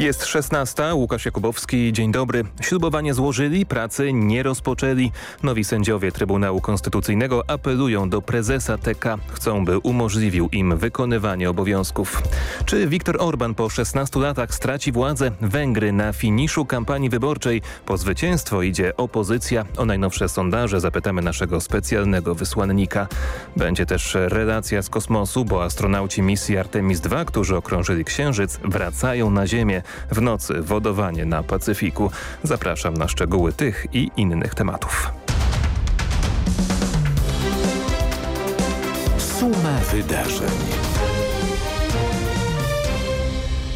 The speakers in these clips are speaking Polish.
Jest 16. Łukasz Jakubowski. Dzień dobry. Ślubowanie złożyli, pracy nie rozpoczęli. Nowi sędziowie Trybunału Konstytucyjnego apelują do prezesa TK. Chcą, by umożliwił im wykonywanie obowiązków. Czy Viktor Orban po 16 latach straci władzę? Węgry na finiszu kampanii wyborczej. Po zwycięstwo idzie opozycja. O najnowsze sondaże zapytamy naszego specjalnego wysłannika. Będzie też relacja z kosmosu, bo astronauci misji Artemis II, którzy okrążyli Księżyc, wracają na Ziemię. W nocy wodowanie na Pacyfiku. Zapraszam na szczegóły tych i innych tematów. Suma wydarzeń.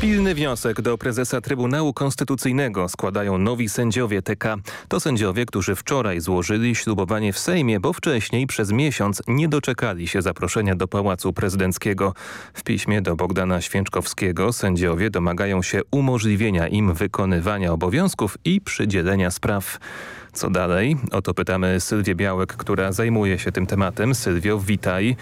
Pilny wniosek do prezesa Trybunału Konstytucyjnego składają nowi sędziowie TK. To sędziowie, którzy wczoraj złożyli ślubowanie w Sejmie, bo wcześniej przez miesiąc nie doczekali się zaproszenia do Pałacu Prezydenckiego. W piśmie do Bogdana Święczkowskiego sędziowie domagają się umożliwienia im wykonywania obowiązków i przydzielenia spraw. Co dalej? O to pytamy Sylwię Białek, która zajmuje się tym tematem. Sylwio, witaj.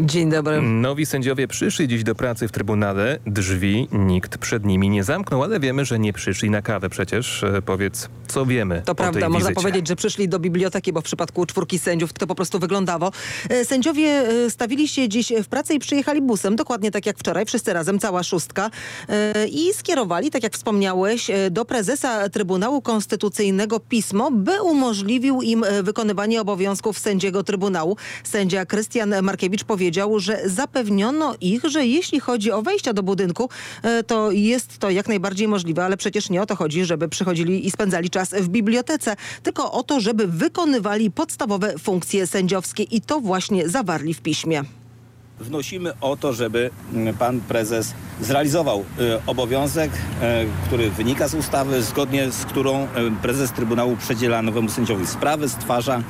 Dzień dobry. Nowi sędziowie przyszli dziś do pracy w Trybunale. Drzwi nikt przed nimi nie zamknął, ale wiemy, że nie przyszli na kawę przecież. E, powiedz, co wiemy To prawda, można wizycie. powiedzieć, że przyszli do biblioteki, bo w przypadku czwórki sędziów to po prostu wyglądało. E, Sędziowie e, stawili się dziś w pracę i przyjechali busem, dokładnie tak jak wczoraj, wszyscy razem, cała szóstka. I skierowali, tak jak wspomniałeś, do prezesa Trybunału Konstytucyjnego pismo, by umożliwił im wykonywanie obowiązków sędziego Trybunału. Sędzia Krystian Markiewicz powiedział, że zapewniono ich, że jeśli chodzi o wejścia do budynku, e, to jest to jak najbardziej możliwe, ale przecież nie o to chodzi, żeby przychodzili i spędzali czas w bibliotece, tylko o to, żeby wykonywali podstawowe funkcje sędziowskie i to właśnie zawarli w piśmie. Wnosimy o to, żeby mm, pan prezes zrealizował y, obowiązek, y, który wynika z ustawy, zgodnie z którą prezes Trybunału przedziela nowemu sędziowi sprawy, stwarza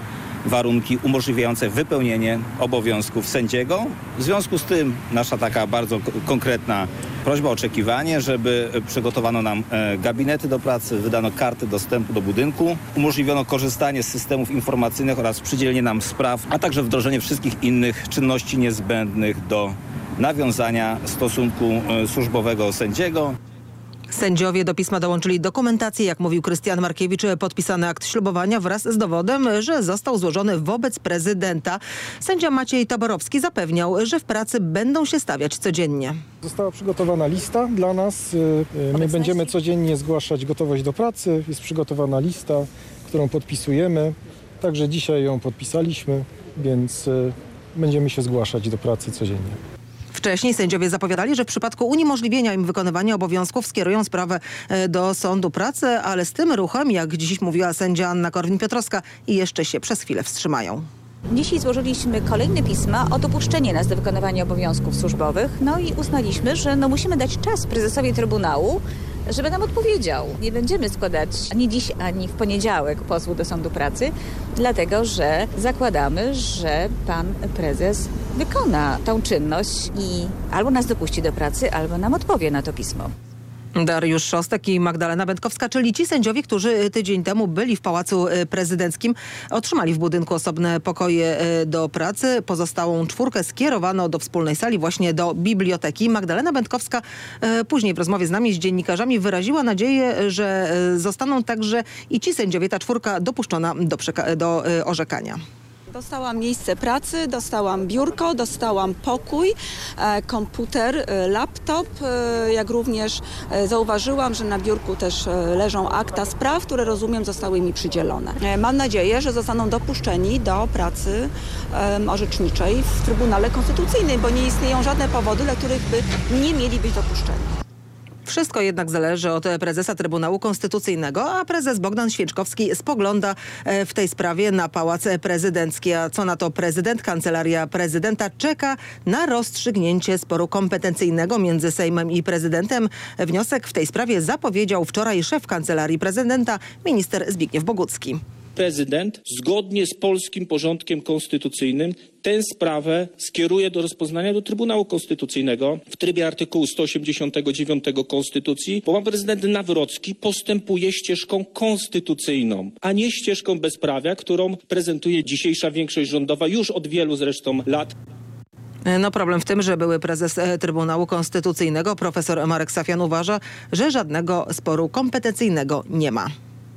warunki umożliwiające wypełnienie obowiązków sędziego. W związku z tym nasza taka bardzo konkretna prośba, oczekiwanie, żeby przygotowano nam e, gabinety do pracy, wydano karty dostępu do budynku, umożliwiono korzystanie z systemów informacyjnych oraz przydzielenie nam spraw, a także wdrożenie wszystkich innych czynności niezbędnych do nawiązania stosunku e, służbowego sędziego. Sędziowie do pisma dołączyli dokumentację, jak mówił Krystian Markiewicz, podpisany akt ślubowania wraz z dowodem, że został złożony wobec prezydenta. Sędzia Maciej Taborowski zapewniał, że w pracy będą się stawiać codziennie. Została przygotowana lista dla nas. Y, y, My będziemy codziennie zgłaszać gotowość do pracy. Jest przygotowana lista, którą podpisujemy. Także dzisiaj ją podpisaliśmy, więc y, będziemy się zgłaszać do pracy codziennie. Wcześniej sędziowie zapowiadali, że w przypadku uniemożliwienia im wykonywania obowiązków skierują sprawę e, do sądu pracy, ale z tym ruchem, jak dziś mówiła sędzia Anna Korwin-Piotrowska, jeszcze się przez chwilę wstrzymają. Dzisiaj złożyliśmy kolejne pisma o dopuszczenie nas do wykonywania obowiązków służbowych. No i uznaliśmy, że no musimy dać czas prezesowi Trybunału, żeby nam odpowiedział. Nie będziemy składać ani dziś, ani w poniedziałek pozwu do Sądu Pracy, dlatego że zakładamy, że pan prezes wykona tą czynność i albo nas dopuści do pracy, albo nam odpowie na to pismo. Dariusz Szostek i Magdalena Będkowska, czyli ci sędziowie, którzy tydzień temu byli w Pałacu e, Prezydenckim, otrzymali w budynku osobne pokoje e, do pracy. Pozostałą czwórkę skierowano do wspólnej sali, właśnie do biblioteki. Magdalena Będkowska później w rozmowie z nami, z dziennikarzami, wyraziła nadzieję, że zostaną także i ci sędziowie, ta czwórka dopuszczona do, do orzekania. Dostałam miejsce pracy, dostałam biurko, dostałam pokój, e, komputer, e, laptop, e, jak również zauważyłam, że na biurku też leżą akta spraw, które rozumiem zostały mi przydzielone. Mam nadzieję, że zostaną dopuszczeni do pracy orzeczniczej w Trybunale Konstytucyjnym, bo nie istnieją żadne powody, dla których by nie mieli być dopuszczeni. Wszystko jednak zależy od prezesa Trybunału Konstytucyjnego, a prezes Bogdan Święczkowski spogląda e, w tej sprawie na Pałac Prezydencki. A co na to prezydent? Kancelaria prezydenta czeka na rozstrzygnięcie sporu kompetencyjnego między Sejmem i prezydentem. Wniosek w tej sprawie zapowiedział wczoraj szef Kancelarii Prezydenta, minister Zbigniew Bogucki. Prezydent zgodnie z polskim porządkiem konstytucyjnym tę sprawę skieruje do rozpoznania do Trybunału Konstytucyjnego w trybie artykułu 189 Konstytucji, bo pan prezydent Nawrocki postępuje ścieżką konstytucyjną, a nie ścieżką bezprawia, którą prezentuje dzisiejsza większość rządowa już od wielu zresztą lat. No problem w tym, że były prezes e, Trybunału Konstytucyjnego profesor Marek Safian uważa, że żadnego sporu kompetencyjnego nie ma.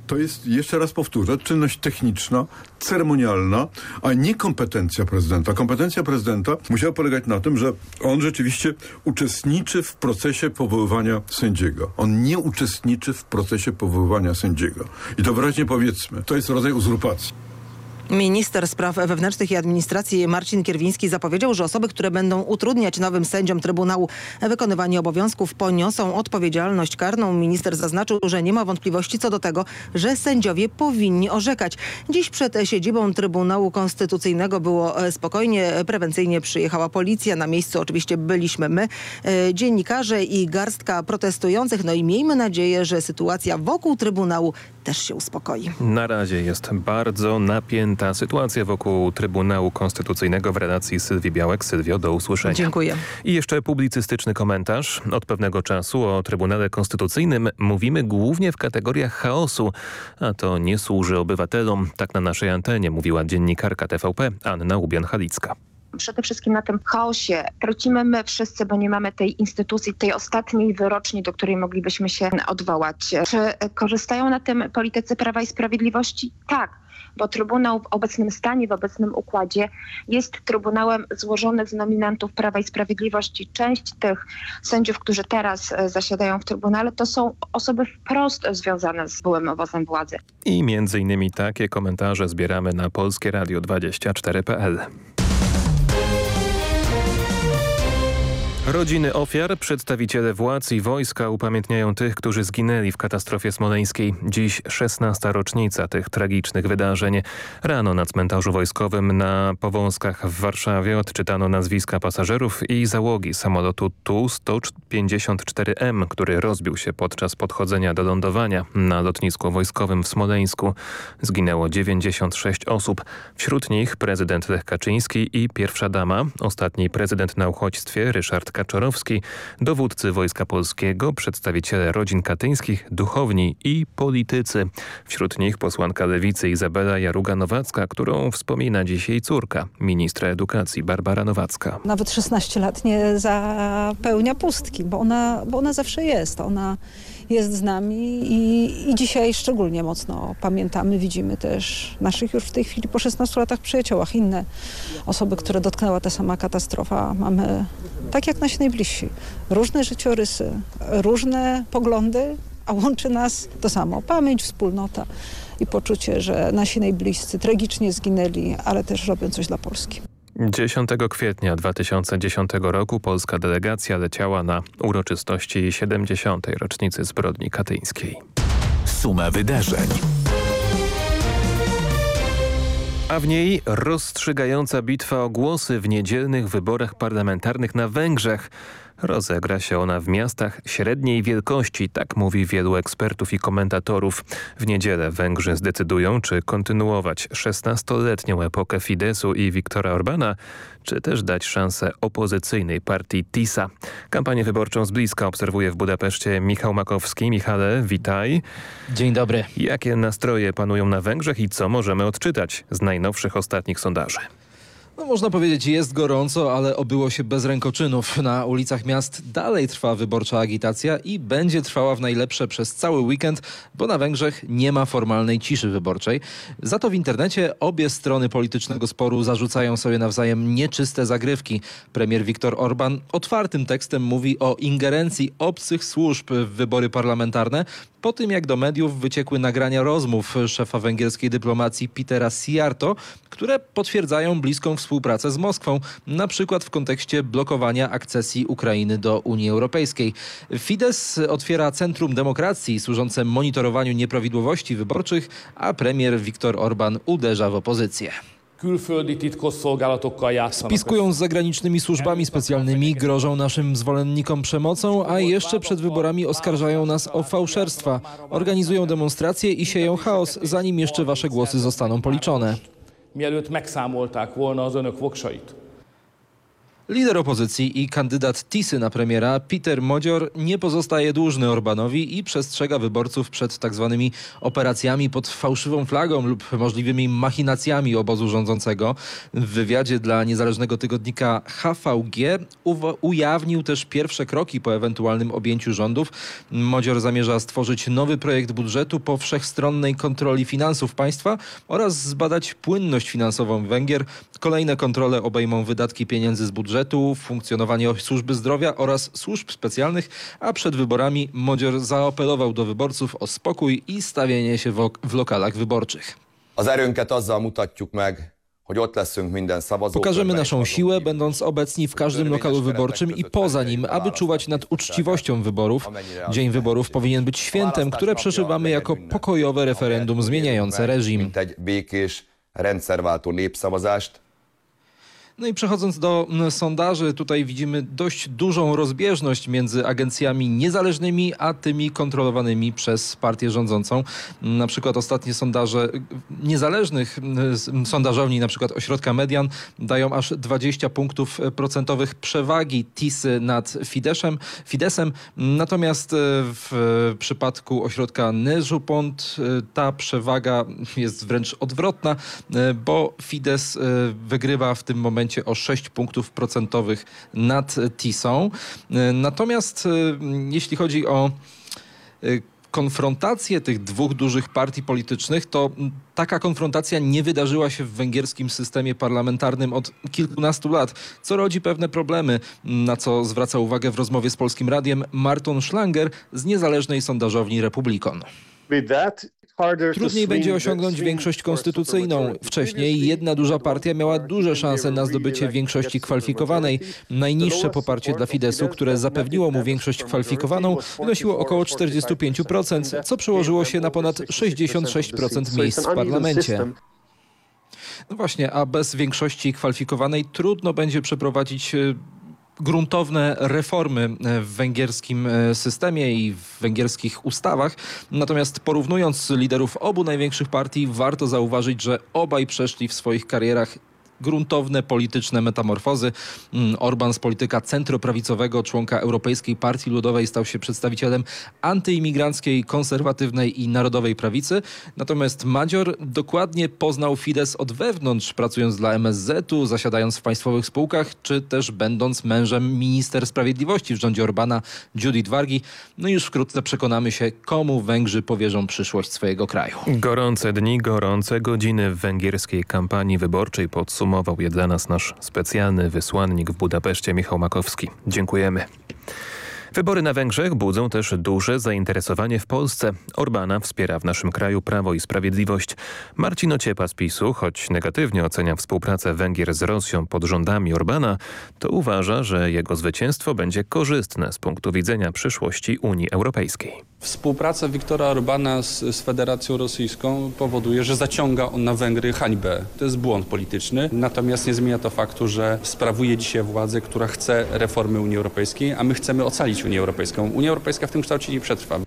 To jest, jeszcze raz powtórzę, czynność techniczna, ceremonialna, a nie kompetencja prezydenta. Kompetencja prezydenta musiała polegać na tym, że on rzeczywiście uczestniczy w procesie powoływania sędziego. On nie uczestniczy w procesie powoływania sędziego. I to wyraźnie powiedzmy, to jest rodzaj uzurpacji. Minister Spraw Wewnętrznych i Administracji Marcin Kierwiński zapowiedział, że osoby, które będą utrudniać nowym sędziom Trybunału wykonywanie obowiązków poniosą odpowiedzialność karną. Minister zaznaczył, że nie ma wątpliwości co do tego, że sędziowie powinni orzekać. Dziś przed siedzibą Trybunału Konstytucyjnego było e, spokojnie, prewencyjnie przyjechała policja. Na miejscu oczywiście byliśmy my, e, dziennikarze i garstka protestujących. No i miejmy nadzieję, że sytuacja wokół Trybunału też się uspokoi. Na razie jest bardzo napięta sytuacja wokół Trybunału Konstytucyjnego w relacji Sylwii Białek. Sylwio, do usłyszenia. Dziękuję. I jeszcze publicystyczny komentarz. Od pewnego czasu o Trybunale Konstytucyjnym mówimy głównie w kategoriach chaosu, a to nie służy obywatelom. Tak na naszej antenie mówiła dziennikarka TVP Anna Ubian-Halicka przede wszystkim na tym chaosie tracimy my wszyscy, bo nie mamy tej instytucji, tej ostatniej wyroczni, do której moglibyśmy się odwołać. Czy korzystają na tym politycy Prawa i Sprawiedliwości? Tak bo Trybunał w obecnym stanie, w obecnym układzie jest Trybunałem złożony z nominantów Prawa i Sprawiedliwości. Część tych sędziów, którzy teraz e, zasiadają w Trybunale, to są osoby wprost związane z byłym obozem władzy. I między innymi takie komentarze zbieramy na Polskie Radio 24.pl. Rodziny ofiar, przedstawiciele władz i wojska upamiętniają tych, którzy zginęli w katastrofie smoleńskiej. Dziś 16. rocznica tych tragicznych wydarzeń. Rano na cmentarzu wojskowym na Powązkach w Warszawie odczytano nazwiska pasażerów i załogi samolotu Tu-154M, który rozbił się podczas podchodzenia do lądowania na lotnisku wojskowym w Smoleńsku. Zginęło 96 osób. Wśród nich prezydent Lech Kaczyński i pierwsza dama, ostatni prezydent na uchodźstwie Ryszard Kaczorowski, dowódcy Wojska Polskiego, przedstawiciele rodzin katyńskich, duchowni i politycy. Wśród nich posłanka lewicy Izabela Jaruga-Nowacka, którą wspomina dzisiaj córka ministra edukacji Barbara Nowacka. Nawet 16 lat nie zapełnia pustki, bo ona, bo ona zawsze jest. Ona jest z nami i, i dzisiaj szczególnie mocno pamiętamy, widzimy też naszych już w tej chwili po 16 latach przyjaciołach, inne osoby, które dotknęła ta sama katastrofa. Mamy, tak jak nasi najbliżsi, różne życiorysy, różne poglądy, a łączy nas to samo, pamięć, wspólnota i poczucie, że nasi najbliscy tragicznie zginęli, ale też robią coś dla Polski. 10 kwietnia 2010 roku polska delegacja leciała na uroczystości 70. rocznicy zbrodni katyńskiej. Suma wydarzeń. A w niej rozstrzygająca bitwa o głosy w niedzielnych wyborach parlamentarnych na Węgrzech. Rozegra się ona w miastach średniej wielkości, tak mówi wielu ekspertów i komentatorów. W niedzielę Węgrzy zdecydują, czy kontynuować 16-letnią epokę Fidesu i Viktora Orbana, czy też dać szansę opozycyjnej partii TISA. Kampanię wyborczą z bliska obserwuje w Budapeszcie Michał Makowski. Michale, witaj. Dzień dobry. Jakie nastroje panują na Węgrzech i co możemy odczytać z najnowszych ostatnich sondaży? No można powiedzieć, jest gorąco, ale obyło się bez rękoczynów. Na ulicach miast dalej trwa wyborcza agitacja i będzie trwała w najlepsze przez cały weekend, bo na Węgrzech nie ma formalnej ciszy wyborczej. Za to w internecie obie strony politycznego sporu zarzucają sobie nawzajem nieczyste zagrywki. Premier Viktor Orban otwartym tekstem mówi o ingerencji obcych służb w wybory parlamentarne, po tym jak do mediów wyciekły nagrania rozmów szefa węgierskiej dyplomacji Petera Siarto, które potwierdzają bliską współpracę z Moskwą, na przykład w kontekście blokowania akcesji Ukrainy do Unii Europejskiej. Fidesz otwiera Centrum Demokracji służące monitorowaniu nieprawidłowości wyborczych, a premier Viktor Orban uderza w opozycję. Spiskują z zagranicznymi służbami specjalnymi, grożą naszym zwolennikom przemocą, a jeszcze przed wyborami oskarżają nas o fałszerstwa. Organizują demonstracje i sieją chaos, zanim jeszcze wasze głosy zostaną policzone. Mielőtt megszámolták volna az önök voksait. Lider opozycji i kandydat Tisy na premiera Peter Modzior nie pozostaje dłużny Orbanowi i przestrzega wyborców przed tak zwanymi operacjami pod fałszywą flagą lub możliwymi machinacjami obozu rządzącego. W wywiadzie dla niezależnego tygodnika HVG ujawnił też pierwsze kroki po ewentualnym objęciu rządów. Modzior zamierza stworzyć nowy projekt budżetu po wszechstronnej kontroli finansów państwa oraz zbadać płynność finansową Węgier. Kolejne kontrole obejmą wydatki pieniędzy z budżetu budżetu, funkcjonowanie służby zdrowia oraz służb specjalnych, a przed wyborami Modzior zaapelował do wyborców o spokój i stawienie się w, lokalach wyborczych. Az erőnket azzal mutatjuk meg, Pokażemy naszą siłę, będąc obecni w każdym lokalu wyborczym i poza nim, aby czuwać nad uczciwością wyborów. Dzień wyborów powinien być świętem, które przeżywamy jako pokojowe referendum zmieniające reżim. No i przechodząc do sondaży, tutaj widzimy dość dużą rozbieżność między agencjami niezależnymi, a tymi kontrolowanymi przez partię rządzącą. Na przykład ostatnie sondaże niezależnych sondażowni, na przykład ośrodka Median, dają aż 20 punktów procentowych przewagi TISy nad Fideszem, Fidesem. Natomiast e, w przypadku ośrodka Neżupont e, ta przewaga jest wręcz odwrotna, e, bo Fides wygrywa w tym momencie momencie o 6 punktów procentowych nad TISą. Natomiast e, jeśli chodzi o e, konfrontację tych dwóch dużych partii politycznych, to taka konfrontacja nie wydarzyła się w węgierskim systemie parlamentarnym od kilkunastu lat, co rodzi pewne problemy, na co zwraca uwagę w rozmowie z Polskim Radiem Marton Schlanger z niezależnej sondażowni Republikon. Trudniej będzie osiągnąć większość konstytucyjną. Wcześniej jedna duża partia miała duże szanse na zdobycie większości kwalifikowanej. Najniższe poparcie dla Fidesu, które zapewniło mu większość kwalifikowaną, wynosiło około 45%, co przełożyło się na ponad 66% miejsc w parlamencie. No właśnie, a bez większości kwalifikowanej trudno będzie przeprowadzić e, gruntowne reformy e, w węgierskim e, systemie i w węgierskich ustawach. Natomiast porównując liderów obu największych partii, warto zauważyć, że obaj przeszli w swoich karierach gruntowne polityczne metamorfozy. Mm, Orban z polityka centroprawicowego, członka Europejskiej Partii Ludowej stał się przedstawicielem antyimigranckiej, konserwatywnej i narodowej prawicy. Natomiast Madzior dokładnie poznał Fidesz od wewnątrz, pracując dla MSZ-u, zasiadając w państwowych spółkach, czy też będąc mężem minister sprawiedliwości w rządzie Orbana, Judith Wargi. No i już wkrótce przekonamy się, komu Węgrzy powierzą przyszłość swojego kraju. Gorące dni, gorące godziny w węgierskiej kampanii wyborczej podsumowanej je dla nas nasz specjalny wysłannik w Budapeszcie Michał Makowski. Dziękujemy. Wybory na Węgrzech budzą też duże zainteresowanie w Polsce. Orbana wspiera w naszym kraju Prawo i Sprawiedliwość. Marcin Ociepa z PiSu, choć negatywnie ocenia współpracę Węgier z Rosją pod rządami Orbana, to uważa, że jego zwycięstwo będzie korzystne z punktu widzenia przyszłości Unii Europejskiej. Współpraca Wiktora Orbana z, z, Federacją Rosyjską powoduje, że zaciąga on na Węgry hańbę. To jest błąd polityczny, natomiast nie zmienia to faktu, że sprawuje dzisiaj władzę, która chce reformy Unii Europejskiej, a my chcemy ocalić Unię Europejską. Unia Europejska w tym kształcie nie przetrwa.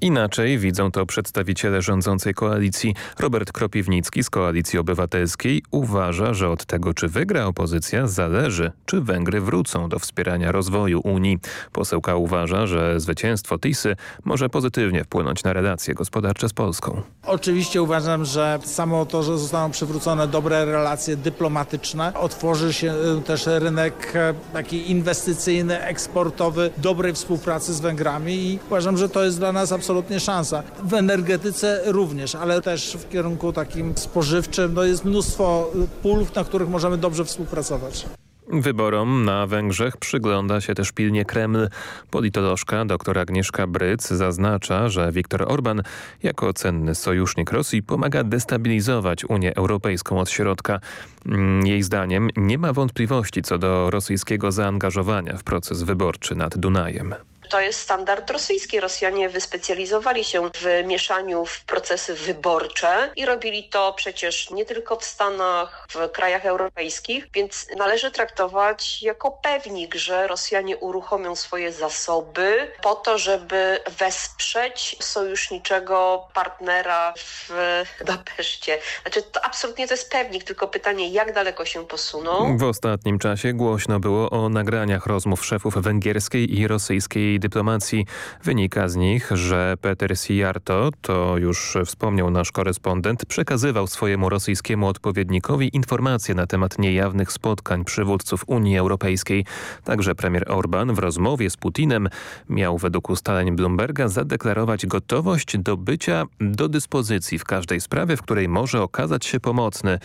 Inaczej widzą to przedstawiciele rządzącej koalicji. Robert Kropiwnicki z Koalicji Obywatelskiej uważa, że od tego, czy wygra opozycja, zależy, czy Węgry wrócą do wspierania rozwoju Unii. Posełka uważa, że zwycięstwo Tisy może pozytywnie wpłynąć na relacje gospodarcze z Polską. Oczywiście uważam, że samo to, że zostaną przywrócone dobre relacje dyplomatyczne, otworzy się e, też rynek e, taki inwestycyjny, eksportowy, dobrej współpracy z Węgrami i uważam, że to jest dla nas absolutnie absolutnie szansa. W energetyce również, ale też w kierunku takim spożywczym no jest mnóstwo pól, na których możemy dobrze współpracować. Wyborom na Węgrzech przygląda się też pilnie Kreml. Politolożka dr Agnieszka Bryc zaznacza, że Viktor Orban jako cenny sojusznik Rosji pomaga destabilizować Unię Europejską od środka. Mm, jej zdaniem nie ma wątpliwości co do rosyjskiego zaangażowania w proces wyborczy nad Dunajem. To jest standard rosyjski. Rosjanie wyspecjalizowali się w mieszaniu w procesy wyborcze i robili to przecież nie tylko w Stanach, w krajach europejskich, więc należy traktować jako pewnik, że Rosjanie uruchomią swoje zasoby po to, żeby wesprzeć sojuszniczego partnera w Budapeszcie. Znaczy to absolutnie to jest pewnik, tylko pytanie jak daleko się posuną. W ostatnim czasie głośno było o nagraniach rozmów szefów węgierskiej i rosyjskiej dyplomacji. Wynika z nich, że Peter Sijarto, to już wspomniał nasz korespondent, przekazywał swojemu rosyjskiemu odpowiednikowi informacje na temat niejawnych spotkań przywódców Unii Europejskiej. Także premier Orban w rozmowie z Putinem miał według ustaleń Bloomberga zadeklarować gotowość do bycia do dyspozycji w każdej sprawie, w której może okazać się pomocny.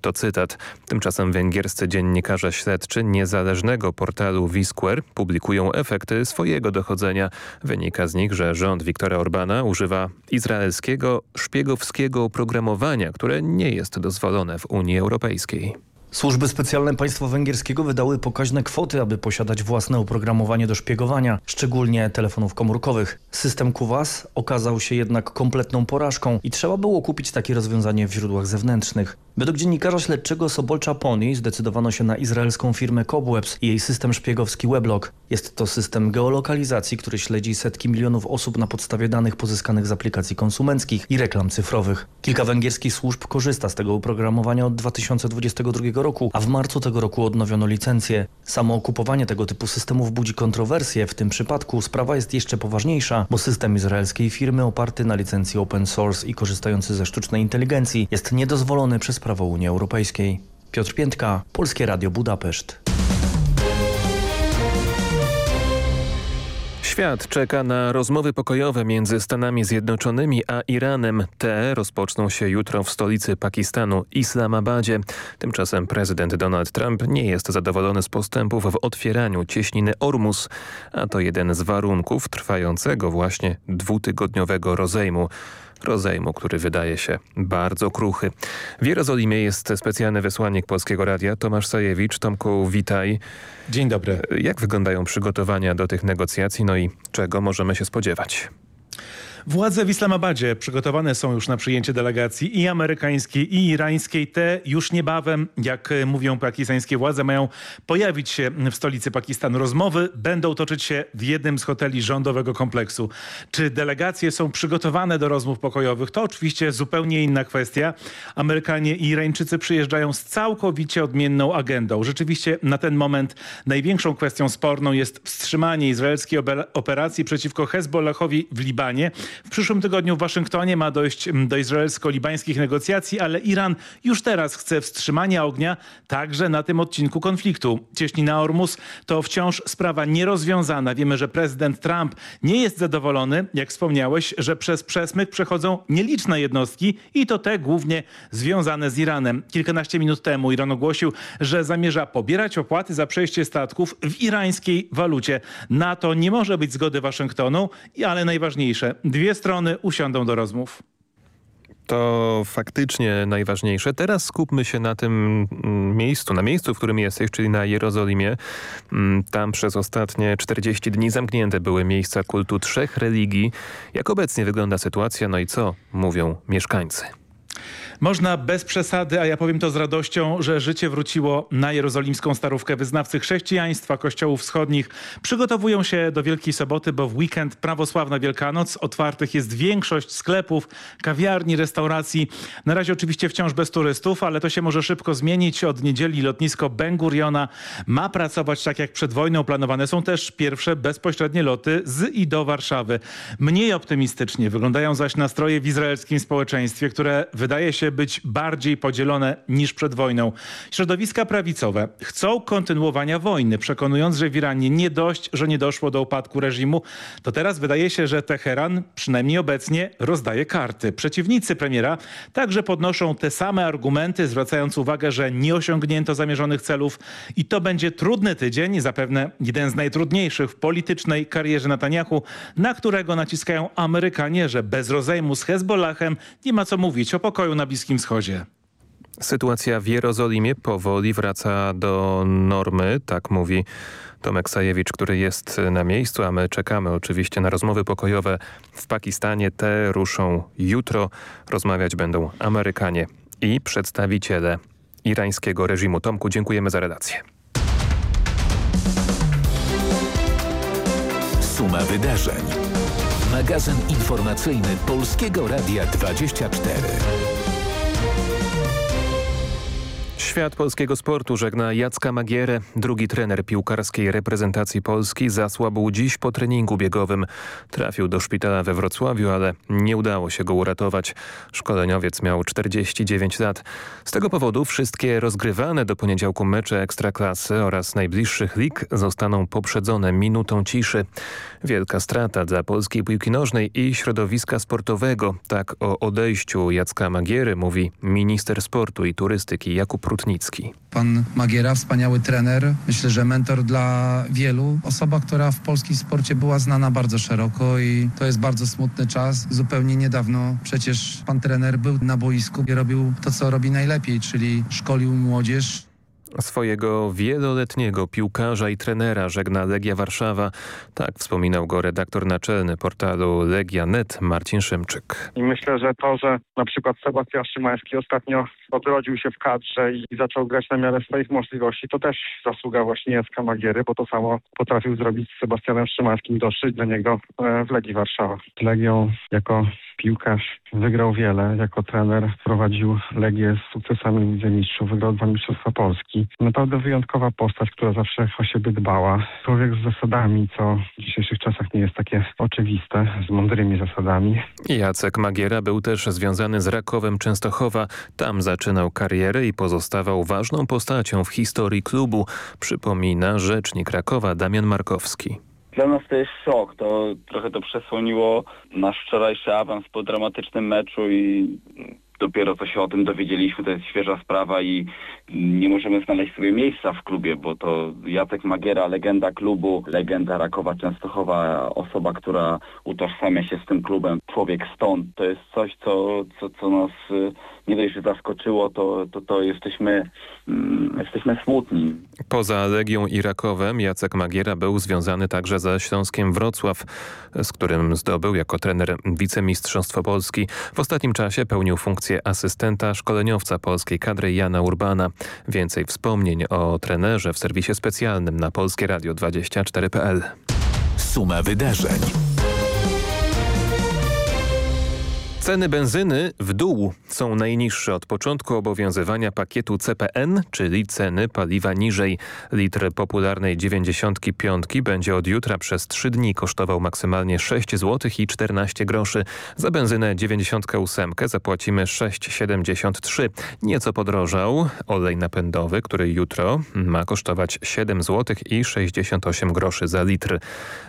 To cytat. Tymczasem węgierscy dziennikarze śledczy niezależnego portalu Visquare publikują efekty swojego dochodzenia. Wynika z nich, że rząd Viktora Orbana używa izraelskiego szpiegowskiego oprogramowania, które nie jest dozwolone w Unii Europejskiej. Służby specjalne państwa węgierskiego wydały pokaźne kwoty, aby posiadać własne oprogramowanie do szpiegowania, szczególnie telefonów komórkowych. System QWAS okazał się jednak kompletną porażką i trzeba było kupić takie rozwiązanie w źródłach zewnętrznych. Według dziennikarza śledczego Sobolcza Pony zdecydowano się na izraelską firmę Cobwebs i jej system szpiegowski Weblog. Jest to system geolokalizacji, który śledzi setki milionów osób na podstawie danych pozyskanych z aplikacji konsumenckich i reklam cyfrowych. Kilka węgierskich służb korzysta z tego oprogramowania od 2022 roku, a w marcu tego roku odnowiono licencję. Samo okupowanie tego typu systemów budzi kontrowersje. W tym przypadku sprawa jest jeszcze poważniejsza, bo system izraelskiej firmy oparty na licencji open source i korzystający ze sztucznej inteligencji jest niedozwolony przez prawo Unii Europejskiej. Piotr Piętka, Polskie Radio Budapeszt. Świat czeka na rozmowy pokojowe między Stanami Zjednoczonymi a Iranem. Te rozpoczną się jutro w stolicy Pakistanu, Islamabadzie. Tymczasem prezydent Donald Trump nie jest zadowolony z postępów w otwieraniu cieśniny Ormus, a to jeden z warunków trwającego właśnie dwutygodniowego rozejmu rozejmu, który wydaje się bardzo kruchy. W Jerozolimie jest specjalny wysłannik Polskiego Radia Tomasz Sajewicz. Tomku, witaj. Dzień dobry. Jak wyglądają przygotowania do tych negocjacji, no i czego możemy się spodziewać? Władze w Islamabadzie przygotowane są już na przyjęcie delegacji i amerykańskiej, i irańskiej. Te już niebawem, jak mówią pakistańskie władze, mają pojawić się w stolicy Pakistanu. Rozmowy będą toczyć się w jednym z hoteli rządowego kompleksu. Czy delegacje są przygotowane do rozmów pokojowych? To oczywiście zupełnie inna kwestia. Amerykanie i Irańczycy przyjeżdżają z całkowicie odmienną agendą. Rzeczywiście na ten moment największą kwestią sporną jest wstrzymanie izraelskiej operacji przeciwko Hezbollahowi w Libanie. W przyszłym tygodniu w Waszyngtonie ma dojść mm, do izraelsko-libańskich negocjacji, ale Iran już teraz chce wstrzymania ognia także na tym odcinku konfliktu. Cieśnina Ormus to wciąż sprawa nierozwiązana. Wiemy, że prezydent Trump nie jest zadowolony, jak wspomniałeś, że przez przesmyk przechodzą nieliczne jednostki i to te głównie związane z Iranem. Kilkanaście minut temu Iran ogłosił, że zamierza pobierać opłaty za przejście statków w irańskiej walucie. Na to nie może być zgody Waszyngtonu, ale najważniejsze, dwie Dwie strony usiądą do rozmów. To faktycznie najważniejsze. Teraz skupmy się na tym mm, miejscu, na miejscu, w którym jesteś, czyli na Jerozolimie. Mm, tam przez ostatnie 40 dni zamknięte były miejsca kultu trzech religii. Jak obecnie wygląda sytuacja, no i co mówią mieszkańcy? Można bez przesady, a ja powiem to z radością, że życie wróciło na jerozolimską starówkę. Wyznawcy chrześcijaństwa kościołów wschodnich przygotowują się do Wielkiej Soboty, bo w weekend prawosławna Wielkanoc otwartych jest większość sklepów, kawiarni, restauracji. Na razie oczywiście wciąż bez turystów, ale to się może szybko zmienić. Od niedzieli lotnisko Ben Guriona ma pracować tak jak przed wojną. Planowane są też pierwsze bezpośrednie loty z i do Warszawy. Mniej optymistycznie wyglądają zaś nastroje w izraelskim społeczeństwie, które wydaje się być bardziej podzielone niż przed wojną. Środowiska prawicowe chcą kontynuowania wojny, przekonując, że w Iranie nie dość, że nie doszło do upadku reżimu, to teraz wydaje się, że Teheran, przynajmniej obecnie, rozdaje karty. Przeciwnicy premiera także podnoszą te same argumenty, zwracając uwagę, że nie osiągnięto zamierzonych celów i to będzie trudny tydzień, zapewne jeden z najtrudniejszych w politycznej karierze Netanyahu, na którego naciskają Amerykanie, że bez rozejmu z Hezbollahem nie ma co mówić o pokoju na Bliskim Wschodzie. Sytuacja w Jerozolimie powoli wraca do normy, tak mówi Tomek Sajewicz, który jest na miejscu, a my czekamy oczywiście na rozmowy pokojowe w Pakistanie. Te ruszą jutro. Rozmawiać będą Amerykanie i przedstawiciele irańskiego reżimu. Tomku, dziękujemy za relację. Suma wydarzeń. Magazyn informacyjny Polskiego Radia 24. Świat polskiego sportu żegna Jacka Magierę. Drugi trener piłkarskiej reprezentacji Polski zasłabł dziś po treningu biegowym. Trafił do szpitala we Wrocławiu, ale nie udało się go uratować. Szkoleniowiec miał 49 lat. Z tego powodu wszystkie rozgrywane do poniedziałku mecze Ekstraklasy oraz najbliższych lig zostaną poprzedzone minutą ciszy. Wielka strata dla polskiej piłki nożnej i środowiska sportowego. Tak o odejściu Jacka Magiery mówi minister sportu i turystyki Jakub Pan Magiera, wspaniały trener, myślę, że mentor dla wielu. Osoba, która w polskim sporcie była znana bardzo szeroko i to jest bardzo smutny czas. Zupełnie niedawno przecież pan trener był na boisku i robił to, co robi najlepiej, czyli szkolił młodzież, Swojego wieloletniego piłkarza i trenera żegna Legia Warszawa. Tak wspominał go redaktor naczelny portalu Legia.net Marcin Szymczyk. I myślę, że to, że na przykład Sebastian Szymański ostatnio odrodził się w kadrze i zaczął grać na miarę swoich możliwości, to też zasługa właśnie Jacka Magiery, bo to samo potrafił zrobić z Sebastianem Szymańskim, doszczyć do niego e, w Legii Warszawa. Z Legią jako piłkarz wygrał wiele, jako trener prowadził Legię z sukcesami w Mistrzów, wygrał dwa Mistrzostwa Polski. Naprawdę wyjątkowa postać, która zawsze o siebie dbała. Człowiek z zasadami, co w dzisiejszych czasach nie jest takie oczywiste, z mądrymi zasadami. Jacek Magiera był też związany z Rakowem Częstochowa. Tam zaczynał karierę i pozostawał ważną postacią w historii klubu, przypomina rzecznik Rakowa Damian Markowski. Dla nas to jest szok. To trochę to przesłoniło nasz wczorajszy awans po dramatycznym meczu i dopiero co się o tym dowiedzieliśmy, to jest świeża sprawa i nie możemy znaleźć sobie miejsca w klubie, bo to Jacek Magiera, legenda klubu, legenda Rakowa Częstochowa, osoba, która utożsamia się z tym klubem, człowiek stąd. To jest coś, co, co, co nas y, nie dość, że zaskoczyło, to, to, to jesteśmy, mm, jesteśmy smutni. Poza Legią i Rakowem Jacek Magiera był związany także ze Śląskiem Wrocław, z którym zdobył jako trener wicemistrzostwo Polski. W ostatnim czasie pełnił funkcję asystenta szkoleniowca polskiej kadry Jana Urbana. Więcej wspomnień o trenerze w serwisie specjalnym na Polskie Radio 24.pl. Suma wydarzeń. Ceny benzyny w dół są najniższe od początku obowiązywania pakietu CPN, czyli ceny paliwa niżej. Litr popularnej 95 będzie od jutra przez 3 dni kosztował maksymalnie 6 zł i 14 groszy. Za benzynę 98 zapłacimy 6,73. Nieco podrożał olej napędowy, który jutro ma kosztować 7 zł i 68 groszy za litr.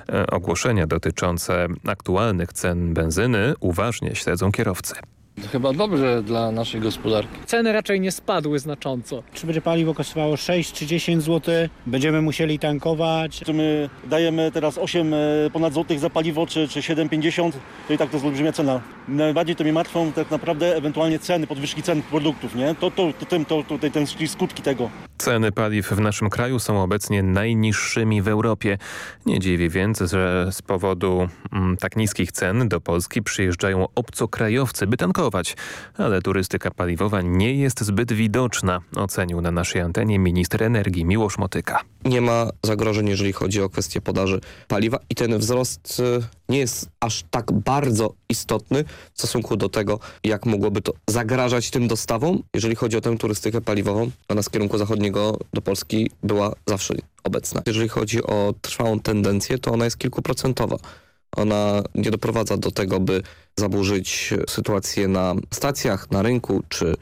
E, ogłoszenia dotyczące aktualnych cen benzyny uważnie śledzą kierowcy. To chyba dobrze dla naszej gospodarki. Ceny raczej nie spadły znacząco. Czy będzie paliwo kosztowało 6 czy 10 zł, będziemy musieli tankować. Czy my dajemy teraz 8 e, ponad złotych za paliwo, czy, czy 7,50, to i tak to jest olbrzymia cena. Najbardziej to mnie martwą tak naprawdę ewentualnie ceny, podwyżki cen produktów, nie? To, to, to, to, to, to, ten skutki tego. Ceny paliw w naszym kraju są obecnie najniższymi w Europie. Nie dziwi więc, że z powodu mm, tak niskich cen do Polski przyjeżdżają obcokrajowcy, by tankować ale turystyka paliwowa nie jest zbyt widoczna, ocenił na naszej antenie minister energii Miłosz Motyka. Nie ma zagrożeń, jeżeli chodzi o kwestię podaży paliwa i ten wzrost y, nie jest aż tak bardzo istotny w stosunku do tego, jak mogłoby to zagrażać tym dostawom. Jeżeli chodzi o tę turystykę paliwową, ona z kierunku zachodniego do Polski była zawsze obecna. Jeżeli chodzi o trwałą tendencję, to ona jest kilkuprocentowa. Ona nie doprowadza do tego, by zaburzyć sytuację na stacjach, na rynku czy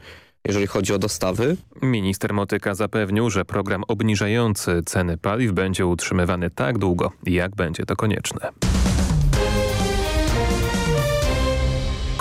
jeżeli chodzi o dostawy. Minister Motyka zapewnił, że program obniżający ceny paliw będzie utrzymywany tak długo, jak będzie to konieczne.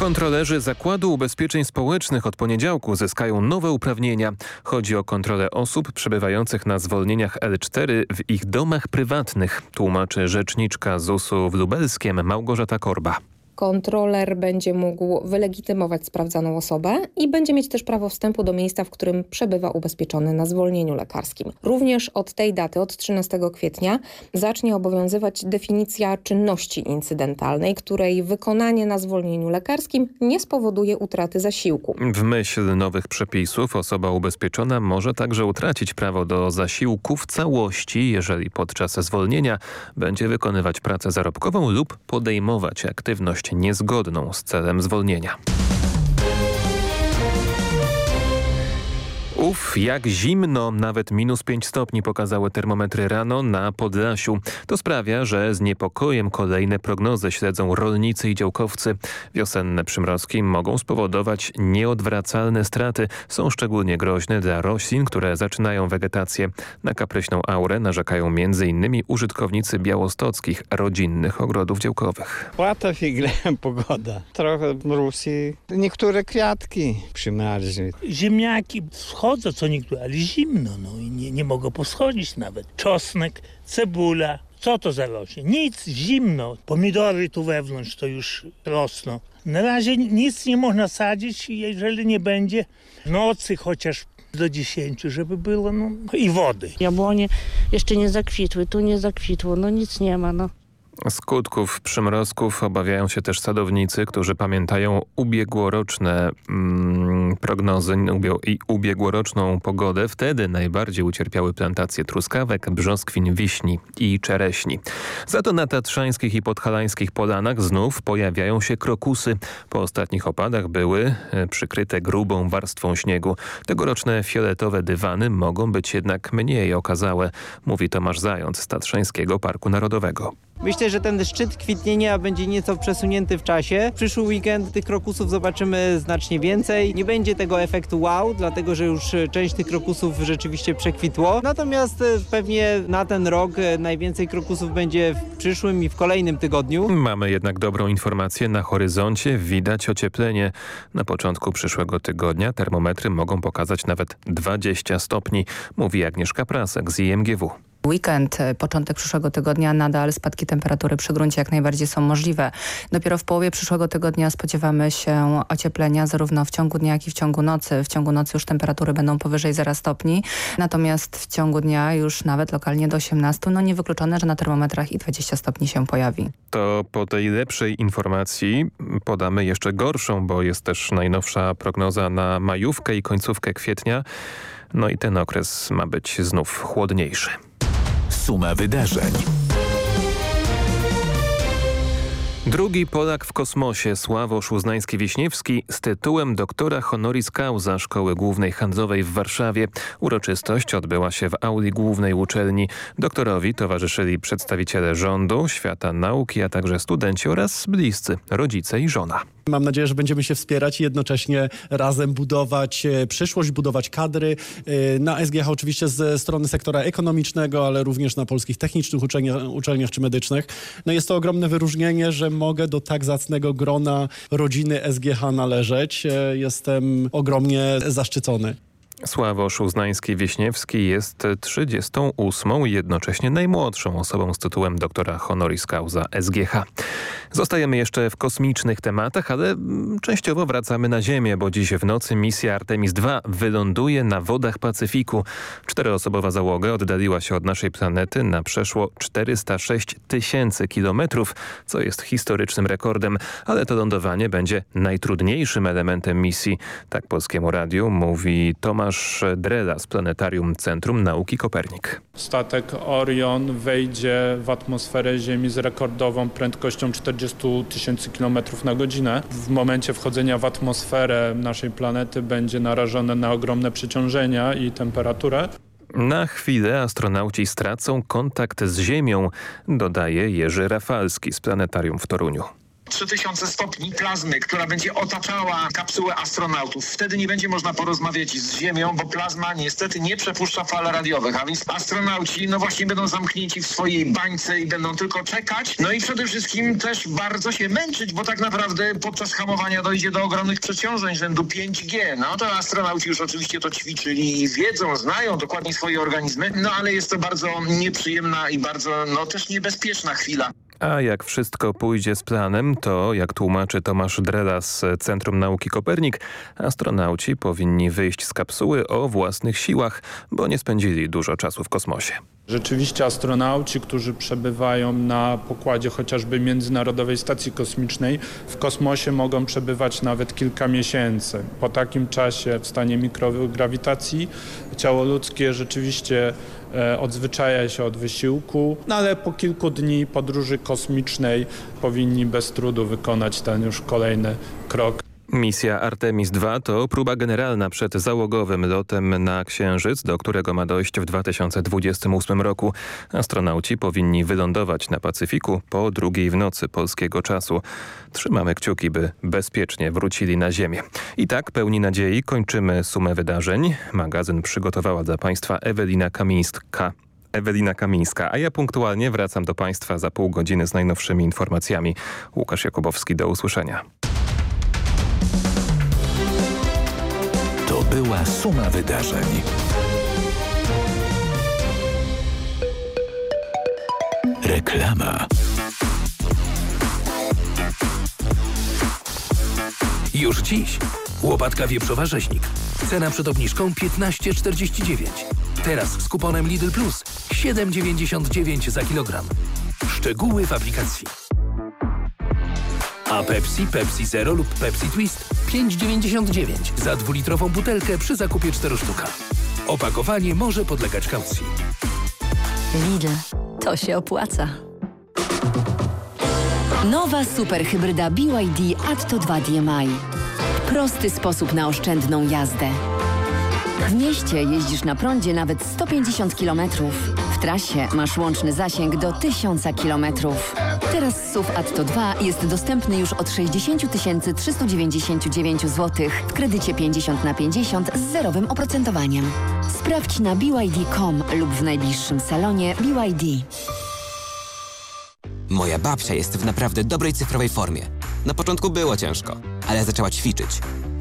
Kontrolerzy Zakładu Ubezpieczeń Społecznych od poniedziałku zyskają nowe uprawnienia. Chodzi o kontrolę osób przebywających na zwolnieniach L4 w ich domach prywatnych, tłumaczy rzeczniczka ZUS-u w Lubelskiem Małgorzata Korba. Kontroler będzie mógł wylegitymować sprawdzaną osobę i będzie mieć też prawo wstępu do miejsca, w którym przebywa ubezpieczony na zwolnieniu lekarskim. Również od tej daty, od 13 kwietnia, zacznie obowiązywać definicja czynności incydentalnej, której wykonanie na zwolnieniu lekarskim nie spowoduje utraty zasiłku. W myśl nowych przepisów osoba ubezpieczona może także utracić prawo do zasiłku w całości, jeżeli podczas zwolnienia będzie wykonywać pracę zarobkową lub podejmować aktywność niezgodną z celem zwolnienia. Uf, jak zimno, nawet minus 5 stopni pokazały termometry rano na Podlasiu. To sprawia, że z niepokojem kolejne prognozy śledzą rolnicy i działkowcy. Wiosenne przymrozki mogą spowodować nieodwracalne straty. Są szczególnie groźne dla roślin, które zaczynają wegetację. Na kapryśną aurę narzekają m.in. użytkownicy białostockich rodzinnych ogrodów działkowych. Płata figle pogoda. Trochę mróz i niektóre kwiatki przymarzły. Ziemniaki schodzą co niektóre, ale zimno, no i nie, nie mogą poschodzić nawet. Czosnek, cebula, co to za rośnie? Nic, zimno. Pomidory tu wewnątrz to już rosną. Na razie nic nie można sadzić, jeżeli nie będzie nocy chociaż do 10, żeby było, no i wody. Jabłonie jeszcze nie zakwitły, tu nie zakwitło, no nic nie ma, no. Skutków przymrozków obawiają się też sadownicy, którzy pamiętają ubiegłoroczne mm, prognozy i ubiegłoroczną pogodę. Wtedy najbardziej ucierpiały plantacje truskawek, brzoskwin, wiśni i czereśni. Za to na tatrzańskich i podhalańskich polanach znów pojawiają się krokusy. Po ostatnich opadach były e, przykryte grubą warstwą śniegu. Tegoroczne fioletowe dywany mogą być jednak mniej okazałe, mówi Tomasz Zając z Tatrzańskiego Parku Narodowego. Myślę, że ten szczyt kwitnienia będzie nieco przesunięty w czasie. Przyszły weekend tych krokusów zobaczymy znacznie więcej. Nie będzie tego efektu wow, dlatego że już część tych krokusów rzeczywiście przekwitło. Natomiast e, pewnie na ten rok e, najwięcej krokusów będzie w przyszłym i w kolejnym tygodniu. Mamy jednak dobrą informację. Na horyzoncie widać ocieplenie. Na początku przyszłego tygodnia termometry mogą pokazać nawet 20 stopni, mówi Agnieszka Prasek z IMGW. Weekend, e, początek przyszłego tygodnia nadal spadki temperatury przy gruncie jak najbardziej są możliwe. Dopiero w połowie przyszłego tygodnia spodziewamy się ocieplenia zarówno w ciągu dnia, jak i w ciągu nocy. W ciągu nocy już temperatury będą powyżej 0 stopni, natomiast w ciągu dnia już nawet lokalnie do 18. No niewykluczone, że na termometrach i 20 stopni się pojawi. To po tej lepszej informacji podamy jeszcze gorszą, bo jest też najnowsza prognoza na majówkę i końcówkę kwietnia. No i ten okres ma być znów chłodniejszy. Suma wydarzeń. Drugi Polak w kosmosie, Sławosz Uznański-Wiśniewski z tytułem doktora honoris causa Szkoły Głównej Handlowej w Warszawie. Uroczystość odbyła się w auli głównej uczelni. Doktorowi towarzyszyli przedstawiciele rządu, świata nauki, a także studenci oraz bliscy, rodzice i żona. Mam nadzieję, że będziemy się wspierać i jednocześnie razem budować e, przyszłość, budować kadry. E, na SGH oczywiście ze strony sektora ekonomicznego, ale również na polskich technicznych uczelniach, uczelniach czy medycznych. No jest to ogromne wyróżnienie, że mogę do tak zacnego grona rodziny SGH należeć. E, jestem ogromnie zaszczycony. Sławosz Uznański-Wiśniewski jest 38. jednocześnie najmłodszą osobą z tytułem doktora honoris causa SGH. Zostajemy jeszcze w kosmicznych tematach, ale częściowo wracamy na Ziemię, bo dziś w nocy misja Artemis II wyląduje na wodach Pacyfiku. Czteroosobowa załoga oddaliła się od naszej planety na przeszło 406 tysięcy kilometrów, co jest historycznym rekordem, ale to lądowanie będzie najtrudniejszym elementem misji. Tak Polskiemu Radiu mówi Tomasz Tomasz Drela z Planetarium Centrum Nauki Kopernik. Statek Orion wejdzie w atmosferę Ziemi z rekordową prędkością 40 tysięcy km na godzinę. W momencie wchodzenia w atmosferę naszej planety będzie narażone na ogromne przeciążenia i temperaturę. Na chwilę astronauci stracą kontakt z Ziemią, dodaje Jerzy Rafalski z Planetarium w Toruniu. 3000 stopni plazmy, która będzie otaczała kapsułę astronautów. Wtedy nie będzie można porozmawiać z Ziemią, bo plazma niestety nie przepuszcza fal radiowych, a więc astronauci no właśnie będą zamknięci w swojej bańce i będą tylko czekać. No i przede wszystkim też bardzo się męczyć, bo tak naprawdę podczas hamowania dojdzie do ogromnych przeciążeń rzędu 5G. No to astronauci już oczywiście to ćwiczyli i wiedzą, znają dokładnie swoje organizmy, no ale jest to bardzo nieprzyjemna i bardzo no też niebezpieczna chwila. A jak wszystko pójdzie z planem, to jak tłumaczy Tomasz Drela z Centrum Nauki Kopernik, astronauci powinni wyjść z kapsuły o własnych siłach, bo nie spędzili dużo czasu w kosmosie. Rzeczywiście astronauci, którzy przebywają na pokładzie chociażby Międzynarodowej Stacji Kosmicznej w kosmosie mogą przebywać nawet kilka miesięcy. Po takim czasie w stanie mikrograwitacji ciało ludzkie rzeczywiście odzwyczaja się od wysiłku, no ale po kilku dni podróży kosmicznej powinni bez trudu wykonać ten już kolejny krok. Misja Artemis II to próba generalna przed załogowym lotem na Księżyc, do którego ma dojść w 2028 roku. Astronauci powinni wylądować na Pacyfiku po drugiej w nocy polskiego czasu. Trzymamy kciuki, by bezpiecznie wrócili na Ziemię. I tak pełni nadziei kończymy sumę wydarzeń. Magazyn przygotowała dla Państwa Ewelina Kamińska. Ewelina Kamińska, a ja punktualnie wracam do Państwa za pół godziny z najnowszymi informacjami. Łukasz Jakubowski, do usłyszenia. To była suma wydarzeń. Reklama. Już dziś. Łopatka wieprzowa rzeźnik. Cena przed obniżką 15,49. Teraz z kuponem Lidl Plus 7,99 za kilogram. Szczegóły w aplikacji. A Pepsi, Pepsi Zero lub Pepsi Twist 5,99 za dwulitrową butelkę przy zakupie 4 sztuka. Opakowanie może podlegać kaucji. Lidl. To się opłaca. Nowa superhybryda BYD Atto 2 DMI. Prosty sposób na oszczędną jazdę. W mieście jeździsz na prądzie nawet 150 km. Trasie masz łączny zasięg do 1000 km. Teraz SUV Atto 2 jest dostępny już od 60 399 zł w kredycie 50 na 50 z zerowym oprocentowaniem. Sprawdź na BYD.com lub w najbliższym salonie BYD. Moja babcia jest w naprawdę dobrej cyfrowej formie. Na początku było ciężko, ale zaczęła ćwiczyć.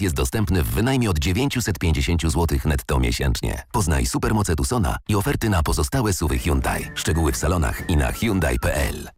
jest dostępny w wynajmie od 950 zł netto miesięcznie. Poznaj supermoce Tucsona i oferty na pozostałe suwy Hyundai. Szczegóły w salonach i na Hyundai.pl.